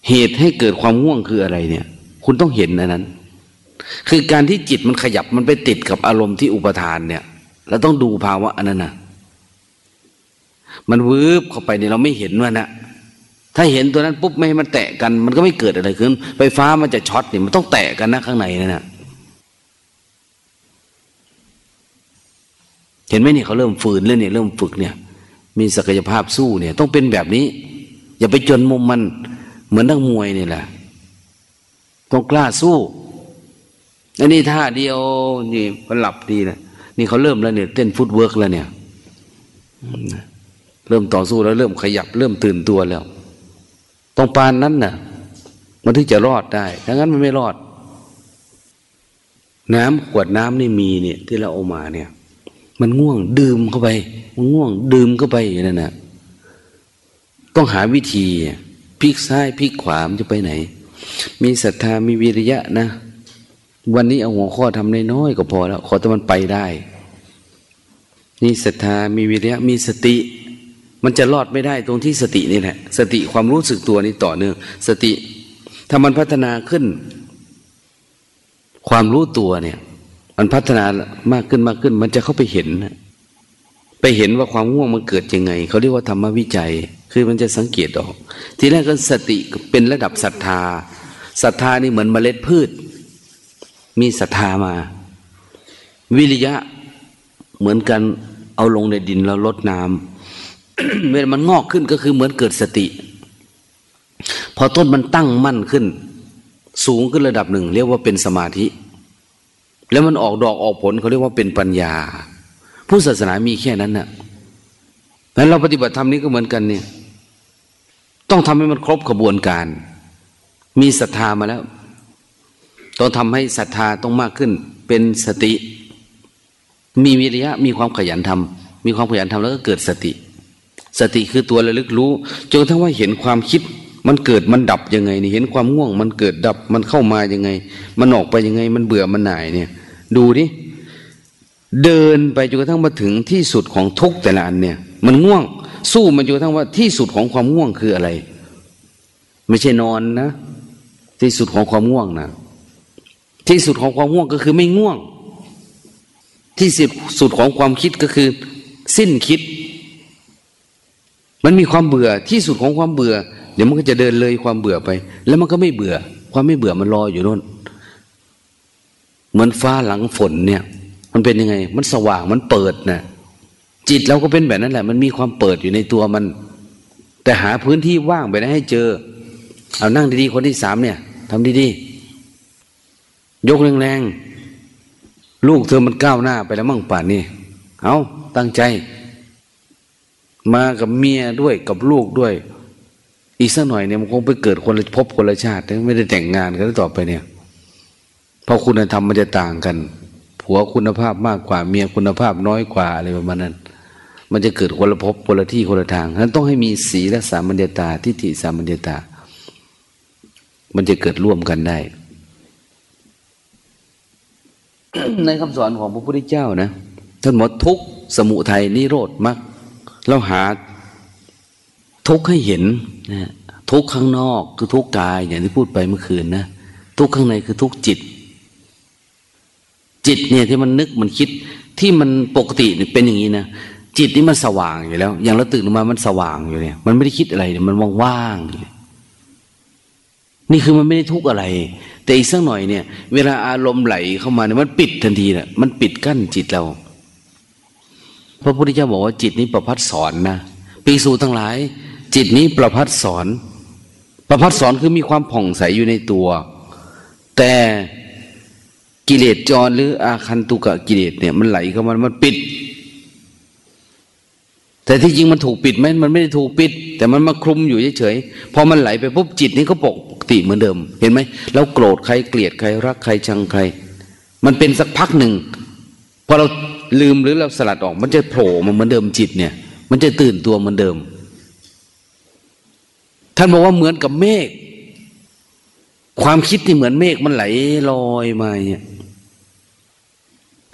เหตุให้เกิดความง่วงคืออะไรเนี่ย คุณต้องเห็นอันนั้น คือการที่จิตมันขยับมันไปติดกับอารมณ์ที่อุปทานเนี่ยเราต้องดูภาวะอันนั้นนะมันวืบเข้าไปเนี่ยเราไม่เห็นว่านะถ้าเห็นตัวนั้นปุ๊บไม่ให้มันแตะกัน มันก็ไม่เกิดอะไรขึ้น ไฟฟ้ามันจะช็อตเนี่ยมันต้องแตะกันนะข้างในนั่นนะเห็นไหมเนี่ยเขาเริ่มฝืนแล้วเนี่ยเริ่มฝึกเนี่ย มีศักยภาพสู้เนี่ย ต้องเป็นแบบนี้ อย่าไปจนมุมมัน เหมือนนักมวยนี่แหละต้องกล้าสู้อันนี้ท่าเดียวนี่มันหลับดีนะนี่เขาเริ่มแล้วเนี่ยเต้นฟุตเวิร์กแล้วเนี่ยเริ่มต่อสู้แล้วเริ่มขยับ เริ่มตื่นตัวแล้วต้องปานนั้นน่ะ มันถึงจะรอดได้ถ้างั้นมันไม่รอด น้ำขวดน้ำนี่มีเนี่ย ที่เราเอามาเนี่ย มันง่วง ดื่มเข้าไป มันง่วง ดื่มเข้าไปอย่างนั้นนะต้องหาวิธีพลิกซ้ายพลิกขวามจะไปไหน มีศรัทธามีวิริยะนะ วันนี้เอาหัวข้อทำน้อยๆก็พอแล้ว ขอแต่มันไปได้ นี่ศรัทธามีวิริยะมีสติ มันจะรอดไม่ได้ตรงที่สตินี่แหละ สติความรู้สึกตัวนี้ต่อเนื่อง สติถ้ามันพัฒนาขึ้น ความรู้ตัวเนี่ย มันพัฒนามากขึ้นมากขึ้น มันจะเข้าไปเห็น ไปเห็นว่าความง่วงมันเกิดยังไง เขาเรียกว่าธรรมวิจัย คือมันจะสังเกตออก ทีแรกก็สติเป็นระดับศรัทธาศรัทธานี่เหมือนเมล็ดพืช มีศรัทธามา วิริยะเหมือนกันเอาลงในดินแล้วลดน้ำเวลามันงอกขึ้นก็คือเหมือนเกิดสติ พอต้นมันตั้งมั่นขึ้น สูงขึ้นระดับหนึ่ง เรียกว่าเป็นสมาธิ แล้วมันออกดอกออกผลเขาเรียกว่าเป็นปัญญา ผู้ศาสนามีแค่นั้นนะ่ะแล้วเราปฏิบัติธรรมนี้ก็เหมือนกันเนี่ย ต้องทำให้มันครบกระบวนการ มีศรัทธามาแล้ว ต้องทำให้ศรัทธาต้องมากขึ้น เป็นสติ มีวิริยะ มีความขยันทำมีความขยันทำแล้วก็เกิดสติ สติคือตัวระลึกรู้จนทั้งว่าเห็นความคิด มันเกิดมันดับยังไงนี่เห็นความง่วง มันเกิดดับมันเข้ามายังไง มันออกไปยังไง มันเบื่อมันหน่ายเนี่ย ดูดิเดินไปจนกระทั่งมาถึงที่สุดของทุกแต่ละอันเนี่ย มันง่วง สู้มันจนกระทั่งว่าที่สุดของความง่วงคืออะไร ไม่ใช่นอนนะ ที่สุดของความง่วงนะที่สุดของความง่วงก็คือไม่ง่วง ที่สุดของความคิดก็คือ สิ้นคิด มันมีความเบื่อที่สุดของความเบื่อ เดี๋ยวมันก็จะเดินเลยความเบื่อไป แล้วมันก็ไม่เบื่อ ความไม่เบื่อมันรออยู่นู่น เหมือนฟ้าหลังฝนเนี่ย มันเป็นยังไง มันสว่างมันเปิดนะจิตเราก็เป็นแบบนั้นแหละ มันมีความเปิดอยู่ในตัวมัน แต่หาพื้นที่ว่างไปนะให้เจอ เอานั่งดีๆคนที่สามเนี่ยทำดีๆยกแรงๆลูกเธอมันก้าวหน้าไปแล้วมั่งป่านนี้เอาตั้งใจ มากับเมียด้วยกับลูกด้วย อีกสักหน่อยเนี่ยมันคงไปเกิดคนละพบคนละชาติไม่ได้แต่งงานกันต่อไปเนี่ย เพราะคุณธรรมมันจะต่างกัน ผัวคุณภาพมากกว่า เมียคุณภาพน้อยกว่าอะไรประมาณนั้น มันจะเกิดคนละพบคนละที่คนละทางนั้นต้องให้มีสีและสามัญญาตาทิฏฐิสามัญญาตา มันจะเกิดร่วมกันได้ ในคำสอนของพระพุทธเจ้านะท่านบอกทุกสมุทัยนิโรธมรรคเราหาทุกให้เห็นนะทุกข้างนอกคือทุกกายอย่างที่พูดไปเมื่อคืนนะทุกข้างในคือทุกจิต จิตเนี่ยที่มันนึกมันคิดที่มันปกติเป็นอย่างนี้นะจิตนี่มันสว่างอยู่แล้ว อย่างเราตื่นมามันสว่างอยู่เนี่ย มันไม่ได้คิดอะไรเนี่ยมันว่างๆนี่คือมันไม่ได้ทุกข์อะไร แต่อีกสักหน่อยเนี่ย เวลาอารมณ์ไหลเข้ามาเนี่ยมันปิดทันทีแหละมันปิดกั้นจิตเราพระพุทธเจ้าบอกว่าจิตนี้ประพัดสอนนะปีสูทั้งหลาย จิตนี้ประพัดสอน ประพัดสอนคือมีความผ่องใสอยู่ในตัว แต่ กิเลสจรหรืออาคันตุกะกิเลสเนี่ยมันไหลเข้ามามันปิด แต่ที่จริงมันถูกปิดไหมมันไม่ได้ถูกปิด แต่มันมาคลุมอยู่เฉยๆพอมันไหลไปปุ๊บจิตนี้ก็ปกติเหมือนเดิม เห็นไหมเราโกรธใครเกลียดใครรักใครชังใคร มันเป็นสักพักหนึ่งพอเราลืมหรือเราสลัดออก มันจะโผล่มาเหมือนเดิมจิตเนี่ย มันจะตื่นตัวเหมือนเดิม ท่านบอกว่าเหมือนกับเมฆความคิดที่เหมือนเมฆมันไหลลอยมาเนี่ย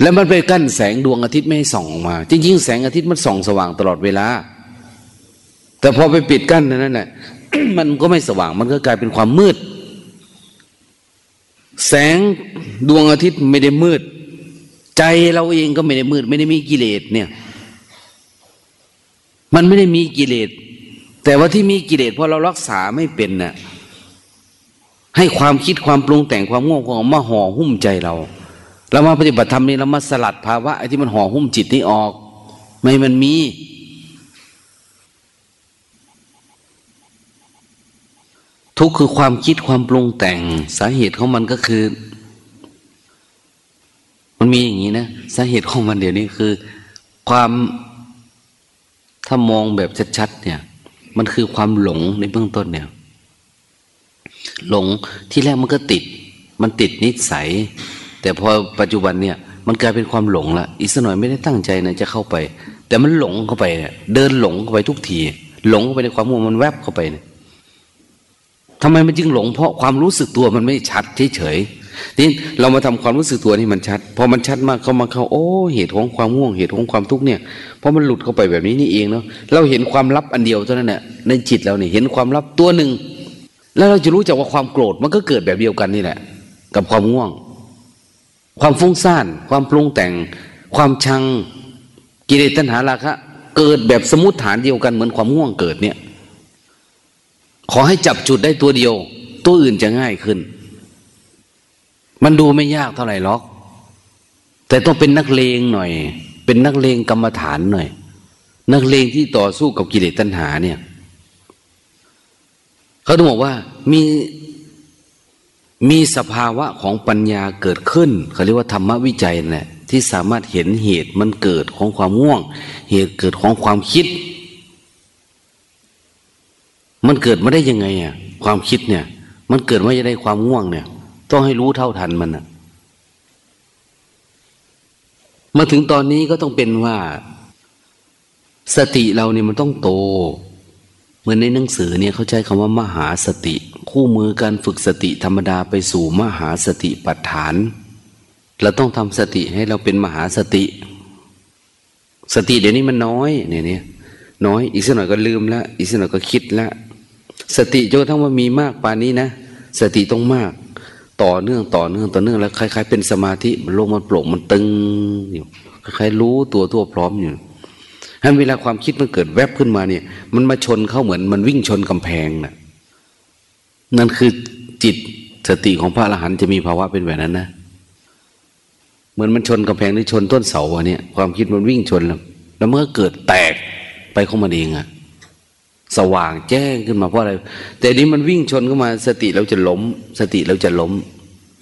แล้วมันไปกั้นแสงดวงอาทิตย์ไม่ให้ส่องออกมา จริง ๆ แสงอาทิตย์มันส่องสว่างตลอดเวลา แต่พอไปปิดกั้นนั่นแหละมันก็ไม่สว่างมันก็กลายเป็นความมืด แสงดวงอาทิตย์ไม่ได้มืด ใจเราเองก็ไม่ได้มืด ไม่ได้มีกิเลสเนี่ย มันไม่ได้มีกิเลสแต่ว่าที่มีกิเลสเพราะเรารักษาไม่เป็นน่ะให้ความคิดความปรุงแต่งความง่วงของมาห่อหุ้มใจเรา เรามาปฏิบัติธรรมนี่เรามาสลัดภาวะไอ้ที่มันห่อหุ้มจิตนี้ออก ไม่มันมี ทุกคือความคิดความปรุงแต่งสาเหตุของมันก็คือ มันมีอย่างนี้นะสาเหตุของมันเดี๋ยวนี้คือ ความถ้ามองแบบชัดๆเนี่ย มันคือความหลงในเบื้องต้นเนี่ย หลงที่แรกมันก็ติด มันติดนิสัย แต่พอปัจจุบันเนี่ยมันกลายเป็นความหลงละอีกสักหน่อยไม่ได้ตั้งใจนะจะเข้าไป แต่มันหลงเข้าไปเดินหลงเข้าไปทุกที หลงเข้าไปในความมัวมันแวบเข้าไปเนี่ยทำไมมันจึงหลง เพราะความรู้สึกตัวมันไม่ชัดเฉยๆนี่เรามาทำความรู้สึกตัวนี่มันชัดพอมันชัดมากเข้ามาเข้าโอ้เหตุของความง่วงเหตุของความทุกข์เนี่ยเพราะมันหลุดเข้าไปแบบนี้นี่เองเนาะเราเห็นความลับอันเดียวเท่านั้นแหละในจิตเราเนี่ยเห็นความลับตัวหนึ่งแล้วเราจะรู้จักว่าความโกรธมันก็เกิดแบบเดียวกันนี่แหละกับความง่วง ความฟุ้งซ่าน ความปรุงแต่ง ความชังกิเลสตัณหาราคะ เกิดแบบสมมติฐานเดียวกันเหมือนความง่วงเกิดเนี่ย ขอให้จับจุดได้ตัวเดียว ตัวอื่นจะง่ายขึ้น มันดูไม่ยากเท่าไหร่หรอก แต่ต้องเป็นนักเลงหน่อย เป็นนักเลงกรรมฐานหน่อย นักเลงที่ต่อสู้กับกิเลสตัณหาเนี่ย เขาต้องบอกว่ามี มีสภาวะของปัญญาเกิดขึ้นเขาเรียกว่าธรรมวิจัยแหละที่สามารถเห็นเหตุมันเกิดของความง่วง เหตุเกิดของความคิด มันเกิดมาได้ยังไงอะความคิดเนี่ย มันเกิดมาจะได้ความง่วงเนี่ย ต้องให้รู้เท่าทันมันอะมาถึงตอนนี้ก็ต้องเป็นว่า สติเราเนี่ยมันต้องโต เหมือนในหนังสือเนี่ยเขาใช้คำว่ามหาสติ คู่มือการฝึกสติธรรมดาไปสู่มหาสติปัฏฐาน เราต้องทำสติให้เราเป็นมหาสติ สติเดี๋ยวนี้มันน้อยเนี่ยเนี่ยน้อยอีกสักหน่อยก็ลืมละอีกสักหน่อยก็คิดละสติจนทั้งว่ามีมากปานนี้นะสติต้องมาก ต่อเนื่องต่อเนื่องต่อเนื่องแล้วคล้าย ๆ เป็นสมาธิมันโลงมันโปร่งมันตึงอยู่คล้ายๆรู้ตัวทั่วพร้อมอยู่ ฉะนั้นเวลาความคิดมันเกิดแวบขึ้นมาเนี่ย มันมาชนเข้าเหมือนมันวิ่งชนกำแพงนะ่ะนั่นคือจิตสติของพระอรหันต์จะมีภาวะเป็นแบบนั้นนะเหมือนมันชนกำแพงหรือชนต้นเสาอะเนี่ยความคิดมันวิ่งชนแล้วแล้วเมื่อเกิดแตกไปเข้ามาเองอะสว่างแจ้งขึ้นมาเพราะอะไร แต่นี้มันวิ่งชนเข้ามา สติเราจะล้ม สติเราจะล้ม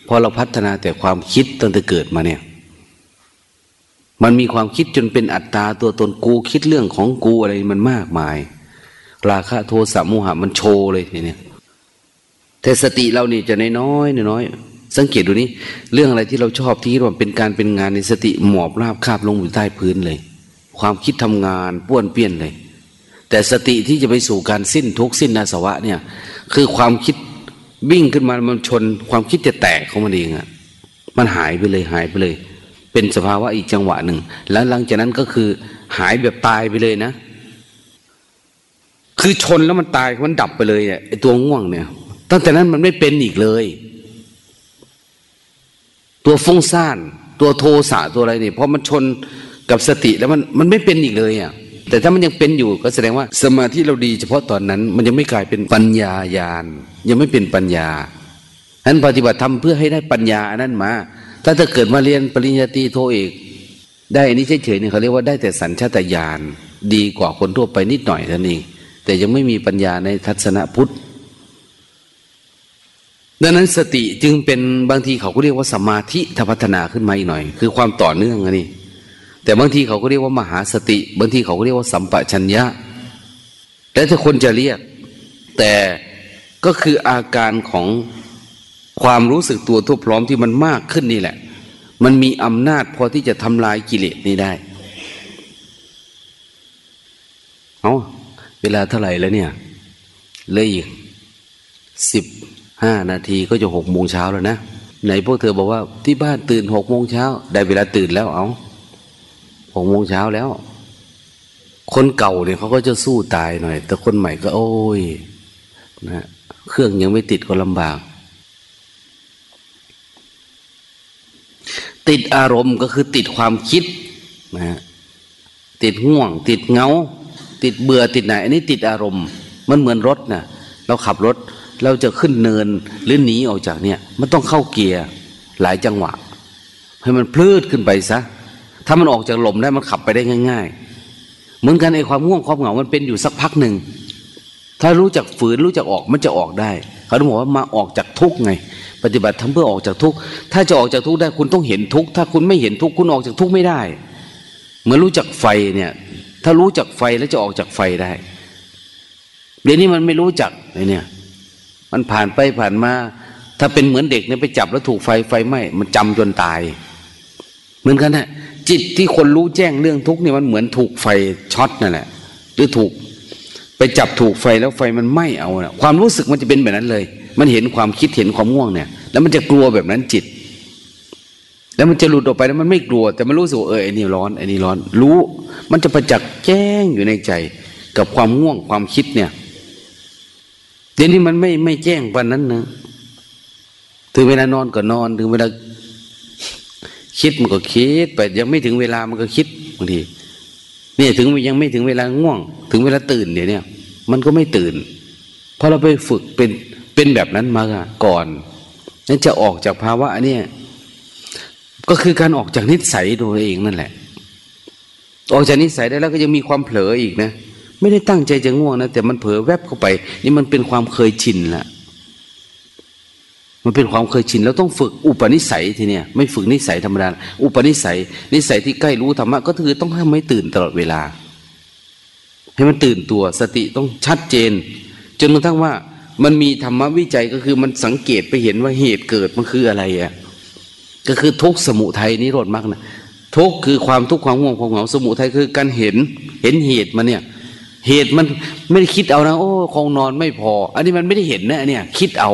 พราะเราพัฒนาแต่ความคิดตั้งแต่เกิดมาเนี่ย มันมีความคิดจนเป็นอัตตาตัวตนกูคิดเรื่องของกูอะไรมันมากมาย ราคะโทสะโมหะมันโชว์เลยเนี่ยแต่สติเรานี่จะน้อยน้อยสังเกตดูนี้ เรื่องอะไรที่เราชอบที่ว่าเป็นการเป็นงานในสติหมอบราบคาบลงอยู่ใต้พื้นเลย ความคิดทำงานป้วนเปี้ยนเลย แต่สติที่จะไปสู่การสิ้นทุกสิ้นนาสวะเนี่ย คือความคิดวิ่งขึ้นมามันชน ความคิดจะแตกของมันเองอะมันหายไปเลยหายไปเลย เป็นสภาวะอีกจังหวะหนึ่ง แล้วหลังจากนั้นก็คือ หายแบบตายไปเลยนะ คือชนแล้วมันตายมันดับไปเลยไอ้ตัวง่วงเนี่ย ตั้งแต่นั้นมันไม่เป็นอีกเลย ตัวฟุ้งซ่าน ตัวโทสะตัวอะไรเนี่ยเพอมันชนกับสติแล้วมันมันไม่เป็นอีกเลยอะแต่ถ้ามันยังเป็นอยู่ก็แสดงว่าสมาธิเราดี เฉพาะตอนนั้น มันยังไม่กลายเป็นปัญญาญาณยังไม่เป็นปัญญาฉะนั้นปฏิบัติทำเพื่อให้ได้ปัญญาอันนั้นมา ถ้าจะเกิดมาเรียนปริญญาตรีโทเอกได้อันนี้เฉยๆเนี่ยเขาเรียกว่าได้แต่สัญชาตญาณดีกว่าคนทั่วไปนิดหน่อยเท่านี้แต่ยังไม่มีปัญญาในทัศนพุทธ ดังนั้นสติจึงเป็นบางทีเขาก็เรียกว่าสมาธิทพัฒนาขึ้นมาอีกหน่อย คือความต่อเนื่องอันนี้ แต่บางทีเขาก็เรียกว่ามหาสติ บางทีเขาก็เรียกว่าสัมปชัญญะแล้วถ้าคนจะเรียก แต่ก็คืออาการของ ความรู้สึกตัวทั่วพร้อมที่มันมากขึ้นนี่แหละ มันมีอำนาจพอที่จะทำลายกิเลสนี้ได้ เอาเวลาเท่าไหร่แล้วเนี่ยเลยอีกสิบห้านาทีก็จะหกโมงเช้าแล้วนะไหนพวกเธอบอกว่าที่บ้านตื่นหกโมงเช้าได้เวลาตื่นแล้วเอาหกโมงเช้าแล้ว คนเก่าเนี่ยเขาก็จะสู้ตายหน่อย แต่คนใหม่ก็โอ้ยนะเครื่องยังไม่ติดก็ลำบาก ติดอารมณ์ก็คือติดความคิดนะฮะติดห่วง ติดเงา ติดเบื่อติดไหนอันนี้ติดอารมณ์ มันเหมือนรถนะ่ะเราขับรถเราจะขึ้นเนินหรือหนีออกจากเนี่ย มันต้องเข้าเกียร์หลายจังหวะ ให้มันพลืดขึ้นไปซะ ถ้ามันออกจากลมได้มันขับไปได้ง่าย ๆ เหมือนกันไอ้ความง่วงความเหงา มันเป็นอยู่สักพักหนึ่ง ถ้ารู้จักฝืนรู้จักออกมันจะออกได้ เขาต้องบอกว่ามาออกจากทุกไง ปฏิบัติทำเพื่อออกจากทุกข์ถ้าจะออกจากทุกข์ได้คุณต้องเห็นทุกข์ถ้าคุณไม่เห็นทุกข์คุณออกจากทุกข์ไม่ได้ เหมือนรู้จักไฟเนี่ย ถ้ารู้จักไฟแล้วจะออกจากไฟได้ เดี๋ยวนี้มันไม่รู้จักเนี่ย มันผ่านไปผ่านมา ถ้าเป็นเหมือนเด็กเนี่ยไปจับแล้วถูกไฟไฟไหม้มันจำจนตาย เหมือนกันนะจิตที่คนรู้แจ้งเรื่องทุกเนี่ยมันเหมือนถูกไฟช็อตนั่นแหละหรือถูกไปจับถูกไฟแล้วไฟมันไหม้เอานะความรู้สึกมันจะเป็นแบบนั้นเลย มันเห็นความคิดเห็นความง่วงเนี่ย แล้วมันจะกลัวแบบนั้นจิต แล้วมันจะหลุดออกไปแล้วมันไม่กลัว แต่มันรู้สึกเออไอ้นี่ร้อนไอ้นี่ร้อน รู้ มันจะประจักษ์แจ้งอยู่ในใจ กับความง่วงความคิดเนี่ยเดี๋ยวนี้มันไม่ไม่แจ้งวันนั้นนะถึงเวลานอนก็นอน ถึงเวลาคิดมันก็คิดไปยังไม่ถึงเวลามันก็คิดบางทีเนี่ยถึงยังไม่ถึงเวลาง่วง ถึงเวลาตื่นเดี๋ยวนี้มันก็ไม่ตื่นเพราะเราไปฝึกเป็น เป็นแบบนั้นมาก่อนนั้นจะออกจากภาวะนี้ก็คือการออกจากนิสัยตัวเองนั่นแหละ ออกจากนิสัยได้แล้วก็ยังมีความเผลออีกนะ ไม่ได้ตั้งใจจะง่วงนะ แต่มันเผลอแวบเข้าไป นี่มันเป็นความเคยชินละมันเป็นความเคยชินแล้วต้องฝึกอุปนิสัยทีเนี้ยไม่ฝึกนิสัยธรรมดาอุปนิสัย นิสัยที่ใกล้รู้ธรรมะก็คือต้องให้ไม่ตื่นตลอดเวลา ให้มันตื่นตัวสติต้องชัดเจน จนกระทั่งว่า มันมีธรรมะวิจัยก็คือมันสังเกตไปเห็นว่าเหตุเกิดมันคืออะไรอะก็คือทุกสมุทัยนิโรธมากนะทุกคือความทุกข์ความง่วงความเหงาสมุทัยคือการเห็นเห็นเหตุมันเนี่ย เหตุมันไม่ได้คิดเอานะโอ้คงนอนไม่พอ อันนี้มันไม่ได้เห็นนะเนี่ยคิดเอา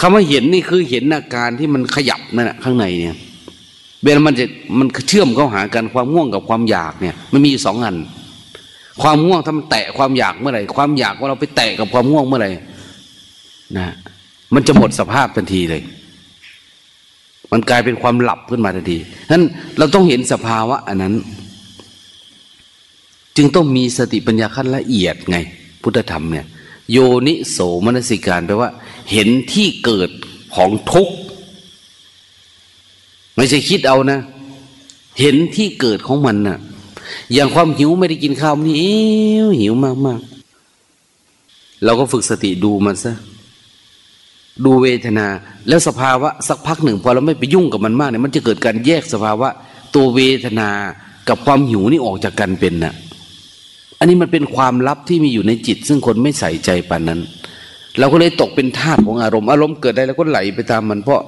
คำว่าเห็นนี่คือเห็นอาการที่มันขยับนั่นแหะข้างในเนี่ยเวลามันจะมันเชื่อมเข้าหากันความง่วงกับความอยากเนี่ย มันมีสองอัน ความง่วงถ้าแตะความอยากเมื่อไหร่ความอยากว่าเราไปแตะกับความง่วงเมื่อไหร่นะมันจะหมดสภาพทันทีเลย มันกลายเป็นความหลับขึ้นมาทันทีนั้นเราต้องเห็นสภาวะอันนั้น จึงต้องมีสติปัญญาขั้นละเอียดไง พุทธธรรมเนี่ย โยนิโสมนสิการแปลว่า เห็นที่เกิดของทุกข์ไม่ใช่คิดเอานะ เห็นที่เกิดของมันนะ่ะ อย่างความหิวไม่ได้กินข้าวนี่หิวมากมากเราก็ฝึกสติดูมันซะดูเวทนา แล้วสภาวะสักพักหนึ่ง พอเราไม่ไปยุ่งกับมันมากเนี่ยมันจะเกิดการแยกสภาวะ ตัวเวทนากับความหิวนี่ออกจากกันเป็นนะ่ะ อันนี้มันเป็นความลับที่มีอยู่ในจิต ซึ่งคนไม่ใส่ใจปานนั้น เราก็เลยตกเป็นทาสของอารมณ์อารมณ์เกิดได้แล้วก็ไหลไปตามมันเพราะ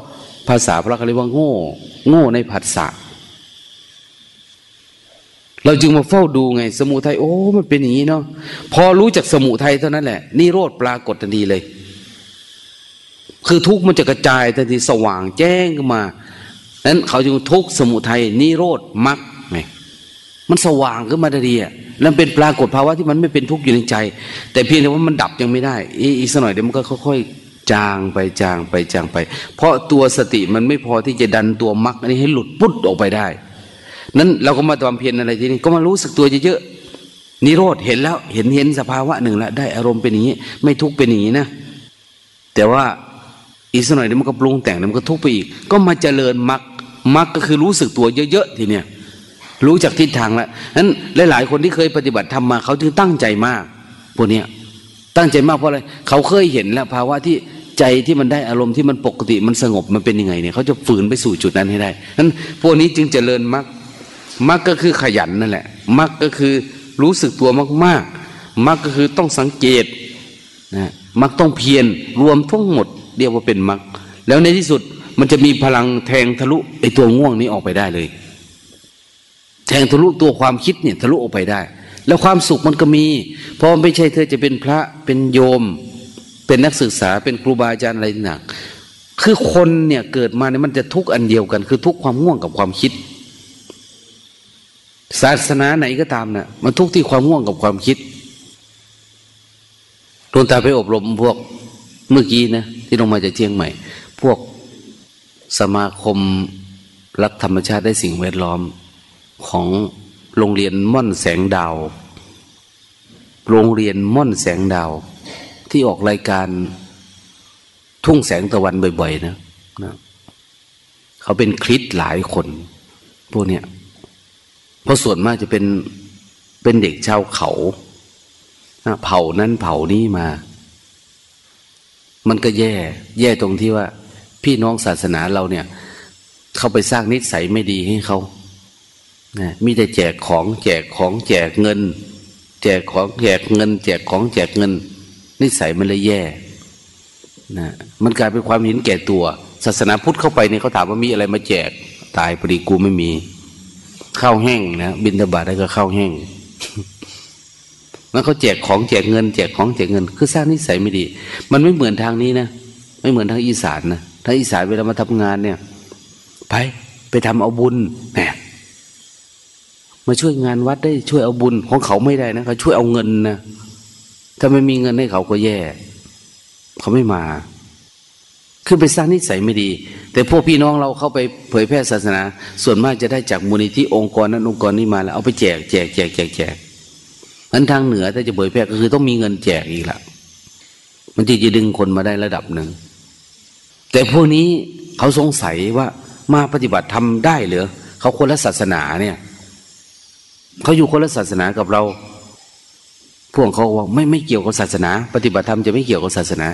ภาษาพระเขาเรียกว่าโง่ โง่ในผัสสะ เราจึงมาเฝ้าดูไง สมุทัยโอ้ มันเป็นอย่างนี้เนาะพอรู้จักสมุทัยเท่านั้นแหละนิโรธปรากฏทันทีเลย คือทุกมันจะกระจายทันทีสว่างแจ้งขึ้นมานั้นเขาจึงทุกสมุทัยนิโรธมรรคไงมันสว่างขึ้นมาทันทีอะแล้วเป็นปรากฏภาวะที่มันไม่เป็นทุกข์อยู่ในใจ แต่เพียงแต่ว่ามันดับยังไม่ได้ อีกสักหน่อยเดี๋ยวมันก็ค่อยๆจางไปจางไปจางไป เพราะตัวสติมันไม่พอที่จะดันตัวมรรคอันนี้ให้หลุดปุ๊ดออกไปได้ นั้นเราก็มาทำเพียรอะไรทีนี้ก็มารู้สึกตัวเยอะๆนิโรธเห็นแล้ว เห็นเห็นสภาวะหนึ่งแล้วได้อารมณ์เป็นอย่างนี้ ไม่ทุกข์เป็นอย่างนี้นะแต่ว่าอีกสักหน่อยเดี๋ยวมันก็ปรุงแต่งเดี๋ยวมันก็ทุกข์ไปอีก ก็มาเจริญมรรคมรรคก็คือรู้สึกตัวเยอะๆทีเนี้ยรู้จากทิศทางแล้วนั้นหลายๆคนที่เคยปฏิบัติทำมาเขาจึงตั้งใจมากพวกนี้ตั้งใจมากเพราะอะไรเขาเคยเห็นแล้วภาวะที่ใจที่มันได้อารมณ์ที่มันปกติมันสงบมันเป็นยังไงเนี่ยเขาจะฝืนไปสู่จุดนั้นให้ได้นั้นพวกนี้จึงเจริญมรรค มรรคก็คือขยันนั่นแหละมรรคก็คือรู้สึกตัวมาก ๆมรรคก็คือต้องสังเกตนะมรรคต้องเพียรรวมทั้งหมด เรียกว่าเป็นมรรคแล้วในที่สุดมันจะมีพลังแทงทะลุไอ้ตัวง่วงนี้ออกไปได้เลย แทงทะลุตัวความคิดเนี่ยทะลุออกไปได้ แล้วความสุขมันก็มี เพราะไม่ใช่เธอจะเป็นพระเป็นโยม เป็นนักศึกษาเป็นครูบาอาจารย์อะไรหนัก คือคนเนี่ยเกิดมาเนี่ยมันจะทุกข์อันเดียวกัน คือทุกข์ความง่วงกับความคิด ศาสนาไหนก็ตามนะ่ะ มันทุกข์ที่ความง่วงกับความคิดโดนตาไปอบรมพวกเมื่อกี้นะที่ลงมาจากเชียงใหม่ พวกสมาคมรักธรรมชาติได้สิ่งแวดล้อมของโรงเรียนม่อนแสงดาว โรงเรียนม่อนแสงดาว ที่ออกรายการทุ่งแสงตะวันบ่อย ๆ นะนะ เขาเป็นคริสหลายคน พวกเนี้ย เพราะส่วนมากจะเป็นเป็นเด็กชาวเขาเผ่านั้นเผ่านี้มา มันก็แย่ แย่ตรงที่ว่า พี่น้องศาสนาเราเนี่ย เข้าไปสร้างนิสัยไม่ดีให้เขานะมีแต่แจกของแจกของแจกเงิน แจกของแจกเงิน แจกของแจกเงิน นิสัยมันเลยแย่นะมันกลายเป็นความเห็นแก่ตัว ศาสนาพุทธเข้าไปเนี่ยเขาถามว่ามีอะไรมาแจก ตายพอดีกูไม่มี ข้าวแห้งนะบินทบาทได้ก็ข้าวแห้งแล้วเขาแจกของแจกเงินแจกของแจกเงิน คือสร้างนิสัยไม่ดี มันไม่เหมือนทางนี้นะไม่เหมือนทางอีสานนะทางอีสานเวลามาทำงานเนี่ย ไปไปทำเอาบุญแหมมาช่วยงานวัดได้ช่วยเอาบุญของเขาไม่ได้นะเขาช่วยเอาเงินนะถ้าไม่มีเงินให้เขาก็แย่ เขาไม่มา คือไปสร้างนิสัยไม่ดี แต่พวกพี่น้องเราเข้าไปเผยแพร่ศาสนา ส่วนมากจะได้จากมูลนิธิองค์กรนั้นองค์กรนี้มาแล้วเอาไปแจกแจกแจกแจกแจกนั้นทางเหนือถ้าจะเผยแพร่ก็คือต้องมีเงินแจกอีกละมันจะจะดึงคนมาได้ระดับหนึ่ง แต่พวกนี้เขาสงสัยว่ามาปฏิบัติทำได้หรือเขาคนละศาสนาเนี่ยเขาอยู่คนละศาสนากับเรา พวกเขาว่าไม่ไม่เกี่ยวกับศาสนา ปฏิบัติธรรมจะไม่เกี่ยวกับศาสนา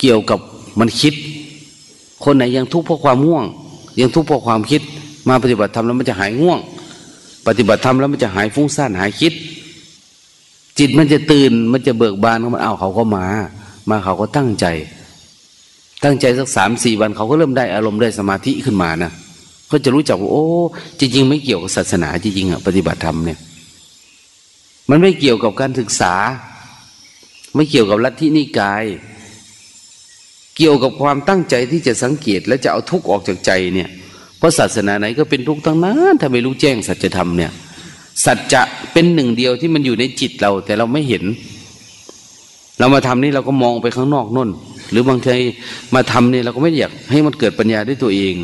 เกี่ยวกับมันคิด คนไหนยังทุกข์เพราะความง่วง ยังทุกข์เพราะความคิด มาปฏิบัติธรรมแล้วมันจะหายง่วง ปฏิบัติธรรมแล้วมันจะหายฟุ้งซ่านหายคิด จิตมันจะตื่นมันจะเบิกบานเขามันเอาเขาก็มา มาเขาก็ตั้งใจ ตั้งใจสักสามสี่วันเขาก็เริ่มได้อารมณ์ได้สมาธิขึ้นมานะก็จะรู้จักว่าโอ้จริง ๆ ไม่เกี่ยวกับศาสนาจริงๆอะปฏิบัติธรรมเนี่ย มันไม่เกี่ยวกับการศึกษา ไม่เกี่ยวกับลัทธินิกาย เกี่ยวกับความตั้งใจที่จะสังเกตและจะเอาทุกข์ออกจากใจเนี่ยเพราะศาสนาไหนก็เป็นทุกข์ทั้งนั้นถ้าไม่รู้แจ้งสัจธรรมเนี่ยสัจจะเป็นหนึ่งเดียวที่มันอยู่ในจิตเรา แต่เราไม่เห็น เรามาทำนี่เราก็มองไปข้างนอกน่น หรือบางทีมาทำเนี่ยเราก็ไม่อยากให้มันเกิดปัญญาด้วยตัวเอง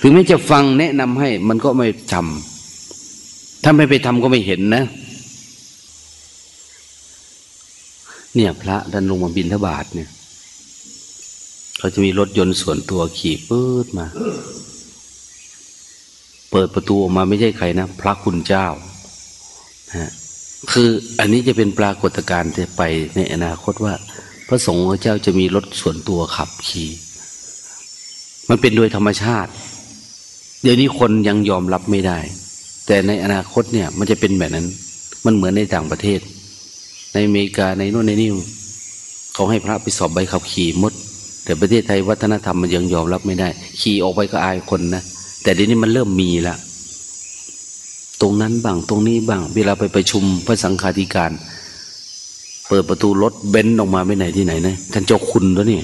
ถึงแม้จะฟังแนะนำให้มันก็ไม่ทำถ้าไม่ไปทำก็ไม่เห็นนะ เนี่ยพระดันลงมาบินทบาทเนี่ย เขาจะมีรถยนต์ส่วนตัวขี่ปื๊ดมา เปิดประตูออกมาไม่ใช่ใครนะ พระคุณเจ้าฮะคืออันนี้จะเป็นปรากฏการณ์จะไปในอนาคตว่า พระสงฆ์เจ้าจะมีรถส่วนตัวขับขี่ มันเป็นโดยธรรมชาติ เดี๋ยวนี้คนยังยอมรับไม่ได้ แต่ในอนาคตเนี่ย มันจะเป็นแบบนั้น มันเหมือนในต่างประเทศ ในอเมริกาในโน่นในนี่เขาให้พระไปสอบใบขับขี่มด แต่ประเทศไทยวัฒนธรรมมันยังยอมรับไม่ได้ ขี่ออกไปก็อายคนนะแต่เดี๋ยวนี้มันเริ่มมีแล้วตรงนั้นบ้างตรงนี้บ้าง เวลาไปประชุมพระสังฆาธิการ เปิดประตูรถเบนซ์ออกมาไม่ไหนที่ไหนนะท่านเจ้าคุณแล้วเนี่ย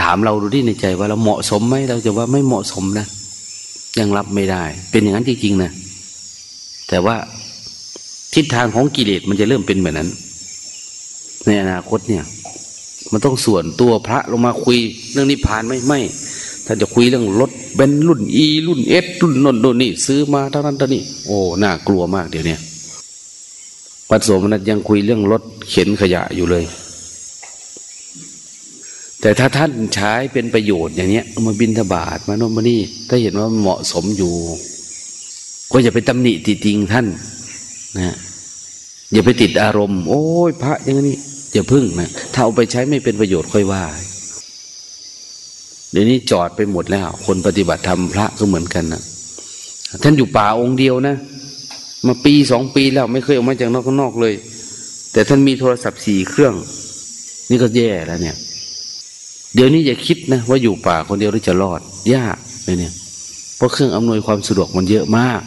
ถามเราดูที่ในใจว่าเราเหมาะสมไหมเราจะว่าไม่เหมาะสมนะยังรับไม่ได้ เป็นอย่างนั้นจริงๆนะแต่ว่าทิศทางของกิเลสมันจะเริ่มเป็นแบบนั้น ในอนาคตเนี่ย มันต้องส่วนตัวพระลงมาคุย เรื่องนิพพานไม่ไม่ท่านจะคุยเรื่องรถเบนรุ่นอีรุ่นเอสรุ่นนนนนี่ ซื้อมาเท่านั้นเท่านี้โอ้น่ากลัวมากเดี๋ยวนี้ปัจจุบันยังคุยเรื่องรถเข็นขยะอยู่เลย แต่ถ้าท่านใช้เป็นประโยชน์อย่างเนี้ยมาบินทบาทมาโนมานี่ ถ้าเห็นว่าเหมาะสมอยู่ ก็อย่าไปตำหนิติติงท่านนะอย่าไปติดอารมณ์ โอ้ยพระอย่างนี้ อย่าพึ่งนะถ้าเอาไปใช้ไม่เป็นประโยชน์ค่อยว่าเดี๋ยวนี้จอดไปหมดแล้ว คนปฏิบัติธรรมพระก็เหมือนกันนะท่านอยู่ป่าองค์เดียวนะ มาปีสองปีแล้วไม่เคยออกมาจากนอกนอกเลย แต่ท่านมีโทรศัพท์สี่เครื่อง นี่ก็แย่แล้วเนี่ย เดี๋ยวนี้อย่าคิดนะว่าอยู่ป่าคนเดียวจะรอด ยากเลยเนี่ย เพราะเครื่องอำนวยความสะดวกมันเยอะมาก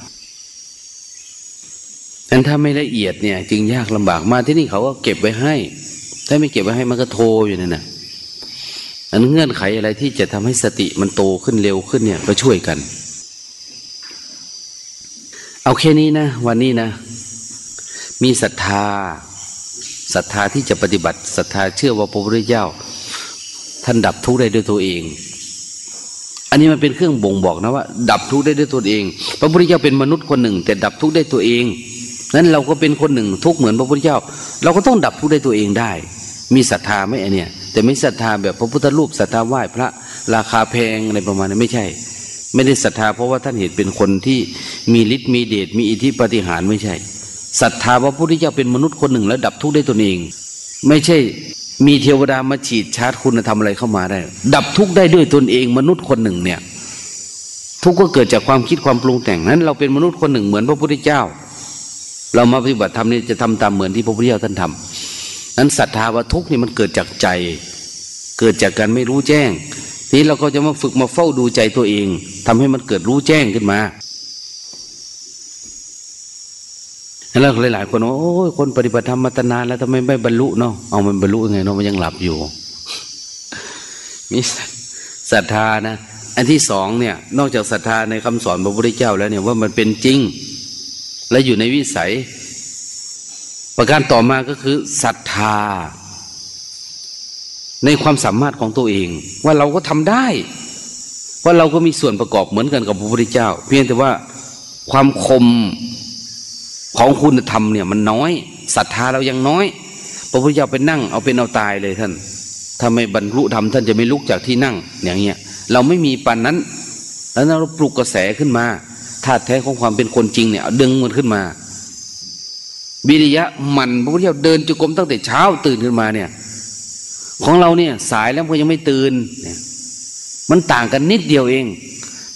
แต่ถ้าไม่ละเอียดเนี่ย จึงยากลำบากมาที่นี่เขาก็เก็บไว้ให้ ถ้าไม่เก็บไว้ให้มันก็โทรอยู่นั่นนะอันเงื่อนไขอะไรที่จะทำให้สติมันโตขึ้นเร็วขึ้นเนี่ยก็ช่วยกัน เอาแค่นี้นะ วันนี้นะ มีศรัทธาศรัทธาที่จะปฏิบัติศรัทธาเชื่อว่าพระพุทธเจ้า ท่านดับทุกข์ได้ด้วยตัวเอง อันนี้มันเป็นเครื่องบ่งบอกนะว่า ดับทุกข์ได้ด้วยตัวเอง พระพุทธเจ้าเป็นมนุษย์คนหนึ่ง แต่ดับทุกข์ได้ตัวเองนั้นเราก็เป็นคนหนึ่งทุกข์เหมือนพระพุทธเจ้า เราก็ต้องดับทุกข์ได้ตัวเองได้ มีศรัทธาไหมไอเนี่ย แต่ไม่ศรัทธาแบบพระพุทธรูปศรัทธาไหว้พระราคาแพงอะไรประมาณนี้ไม่ใช่ ไม่ได้ศรัทธาเพราะว่าท่านเห็นเป็นคนที่มีฤทธิ์มีเดชมีอิทธิปฏิหารไม่ใช่ศรัทธาว่าพระพุทธเจ้าเป็นมนุษย์คนหนึ่งแล้วดับทุกข์ได้ตนเอง ไม่ใช่มีเทวดามาฉีดชาร์จคุณธรรมอะไรเข้ามาได้ ดับทุกข์ได้ด้วยตนเองมนุษย์คนหนึ่งเนี่ย ทุกข์ก็เกิดจากความคิดความปรุงแต่งนั้น เราเป็นมนุษย์คนหนึ่งเหมือนพระพุทธเจ้า เรามาปฏิบัติธรรมนี่จะทำตามเหมือนที่พระพุทธเจ้าท่านทำ นั้นศรัทธาว่าทุกนี่มันเกิดจากใจ เกิดจากการไม่รู้แจ้ง ทีนี้เราก็จะมาฝึกมาเฝ้าดูใจตัวเองทำให้มันเกิดรู้แจ้งขึ้นมาแล้วหลายๆคนโอ้ยคนปฏิบัติธรรมมาตนานแล้วทำไมไม่บรรลุเนาะเอามันบรรลุยังไงเนาะมันยังหลับอยู่ มีศรัทธานะ อันที่สองเนี่ย นอกจากศรัทธาในคำสอนพระพุทธเจ้าแล้วเนี่ยว่ามันเป็นจริง และอยู่ในวิสัย ประการต่อมาก็คือศรัทธา ในความสามารถของตัวเอง ว่าเราก็ทำได้ว่าเราก็มีส่วนประกอบเหมือนกันกับพระพุทธเจ้า เพียงแต่ว่าความคมของคุณธรรมเนี่ยมันน้อยศรัทธาเรายังน้อย พระพุทธเจ้าไปนั่งเอาเป็นเอาตายเลยท่านถ้าไม่บรรลุธรรมท่านจะไม่ลุกจากที่นั่ง อย่างเงี้ย เราไม่มีปันนั้น แล้วเราปลุกกระแสขึ้นมาธาตุแท้ของความเป็นคนจริงเนี่ยดึงมันขึ้นมา วิริยะมันพระพุทธเจ้าเดินจุกรมตั้งแต่เช้าตื่นขึ้นมาเนี่ย ของเราเนี่ยสายแล้วก็ยังไม่ตื่นเนี่ยมันต่างกันนิดเดียวเอง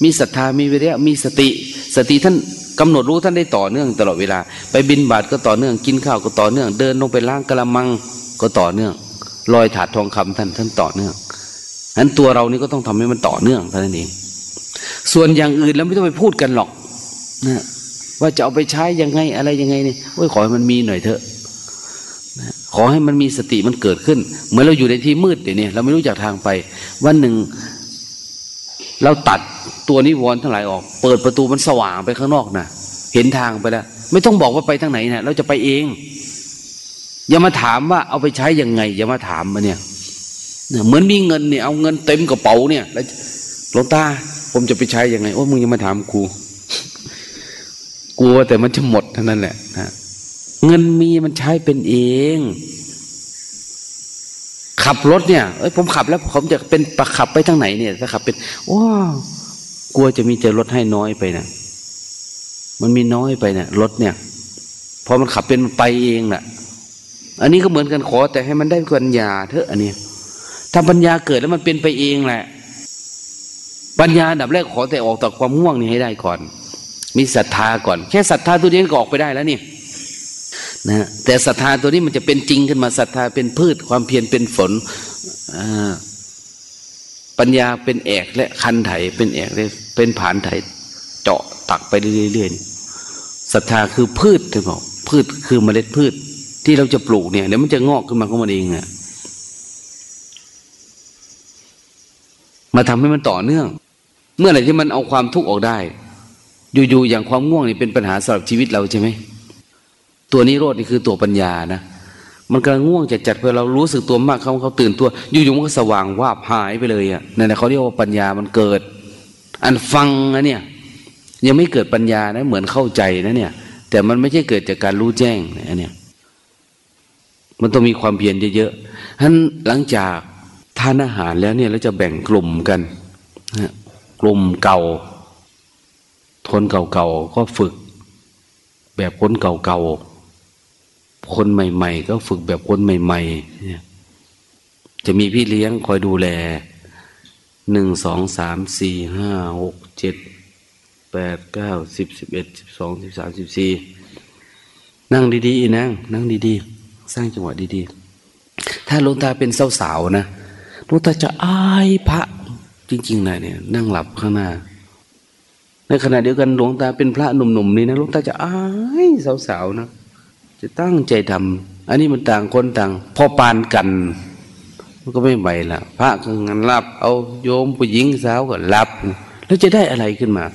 มีศรัทธามีวิริยะมีสติ สติท่านกำหนดรู้ท่านได้ต่อเนื่องตลอดเวลา ไปบินบาตก็ต่อเนื่องกินข้าวก็ต่อเนื่อง เดินลงไปล้างกระมังก็ต่อเนื่องลอยถาดทองคำท่านท่านต่อเนื่องฉะนั้นตัวเรานี่ก็ต้องทำให้มันต่อเนื่องเท่านั้นเองส่วนอย่างอื่นแล้วไม่ต้องไปพูดกันหรอกนะ ว่าจะเอาไปใช้ยังไงอะไรยังไงเนี่ยโอ้ยขอให้มันมีหน่อยเถอะขอให้มันมีสติมันเกิดขึ้น เหมือนเราอยู่ในที่มืดเดี๋ยวนี้เราไม่รู้จักทางไป วันหนึ่ง เราตัดตัวนิวรณ์ทั้งหลายออก เปิดประตูมันสว่างไปข้างนอกนะเห็นทางไปแล้ว ไม่ต้องบอกว่าไปทางไหนนะเราจะไปเอง อย่ามาถามว่าเอาไปใช้ยังไง อย่ามาถามมาเนี่ยเหมือนมีเงินเนี่ยเอาเงินเต็มกระเป๋าเนี่ย แล้วหลวงตาผมจะไปใช้ยังไงโอ้มึงยังมาถามกู กลัวแต่มันจะหมดเท่านั้นแหละนะเงินมีมันใช้เป็นเอง ขับรถเนี่ยเอ้ยผมขับแล้วผมจะเป็นประขับไปทางไหนเนี่ยถ้าขับเป็นว้ากลัวจะมีแต่รถให้น้อยไปนะมันมีน้อยไปเนะี่ยรถเนี่ยพอมันขับเป็นไปเองแหละอันนี้ก็เหมือนกันขอ แต่ให้มันได้ปัญญาเถอะอันนี้ถ้าปัญญาเกิดแล้วมันเป็นไปเองแหละ ปัญญาดับแรกขอแต่ออกจากความง่วงนี่ให้ได้ก่อน มีศรัทธาก่อน แค่ศรัทธาตัวนี้ก็ออกไปได้แล้วนี่นะแต่ศรัทธาตัวนี้มันจะเป็นจริงขึ้นมาศรัทธาเป็นพืชความเพียรเป็นฝนปัญญาเป็นแอกและคันไถเป็นแอกเลยเป็นผานไถเจาะตักไปเรื่อยๆศรัทธาคือพืชถึงบอกพืชคือเมล็ดพืช ที่เราจะปลูกเนี่ยเดี๋ยวมันจะงอกขึ้นมาของมันเองอะมาทำให้มันต่อเนื่อง เมื่อไหร่ที่มันเอาความทุกข์ออกได้ อยู่ๆอย่างความง่วงนี่เป็นปัญหาสำหรับชีวิตเราใช่ไหมตัวนี้โรดนี่คือตัวปัญญานะ มันกำลังง่วงจัดจัดพอเรารู้สึกตัวมากเขาเขาตื่นตัว อยู่ๆมันก็สว่างวาบหายไปเลยอะนั่นแหละเขาเรียกว่าปัญญามันเกิด อันฟังนะเนี่ย ยังไม่เกิดปัญญานะเหมือนเข้าใจนะเนี่ย แต่มันไม่ใช่เกิดจากการรู้แจ้งนะเนี่ย มันต้องมีความเพียรเยอะๆท่านหลังจากทานอาหารแล้วเนี่ยเราจะแบ่งกลุ่มกันกลุ่มเก่า ทนเก่าๆก็ฝึก แบบคนเก่าๆ คนใหม่ ๆ ก็ฝึกแบบคนใหม่ๆ จะมีพี่เลี้ยงคอยดูแลหนึ่งสองสามสี่ห้าหกเจ็ดแปดเก้าสิบสิบเอ็ดสิบสองสิบสามสิบสี่นั่งดีๆนั่งนั่งดีๆ สร้างจังหวะดีๆ ถ้าหลวงตาเป็นสาวๆนะหลวงตาจะอายพระจริงๆนะเนี่ย นั่งหลับข้างหน้า ในขณะเดียวกันหลวงตาเป็นพระหนุ่มๆนี่นะหลวงตาจะอายสาวๆนะจะตั้งใจทำอันนี้มันต่างคนต่าง พอปานกันมันก็ไม่ไหวละพระก็งานรับเอาโยมผู้หญิงสาวก็รับ แล้วจะได้อะไรขึ้นมา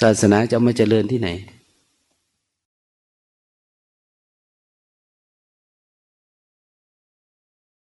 ศาสนาจะมาเจริญที่ไหน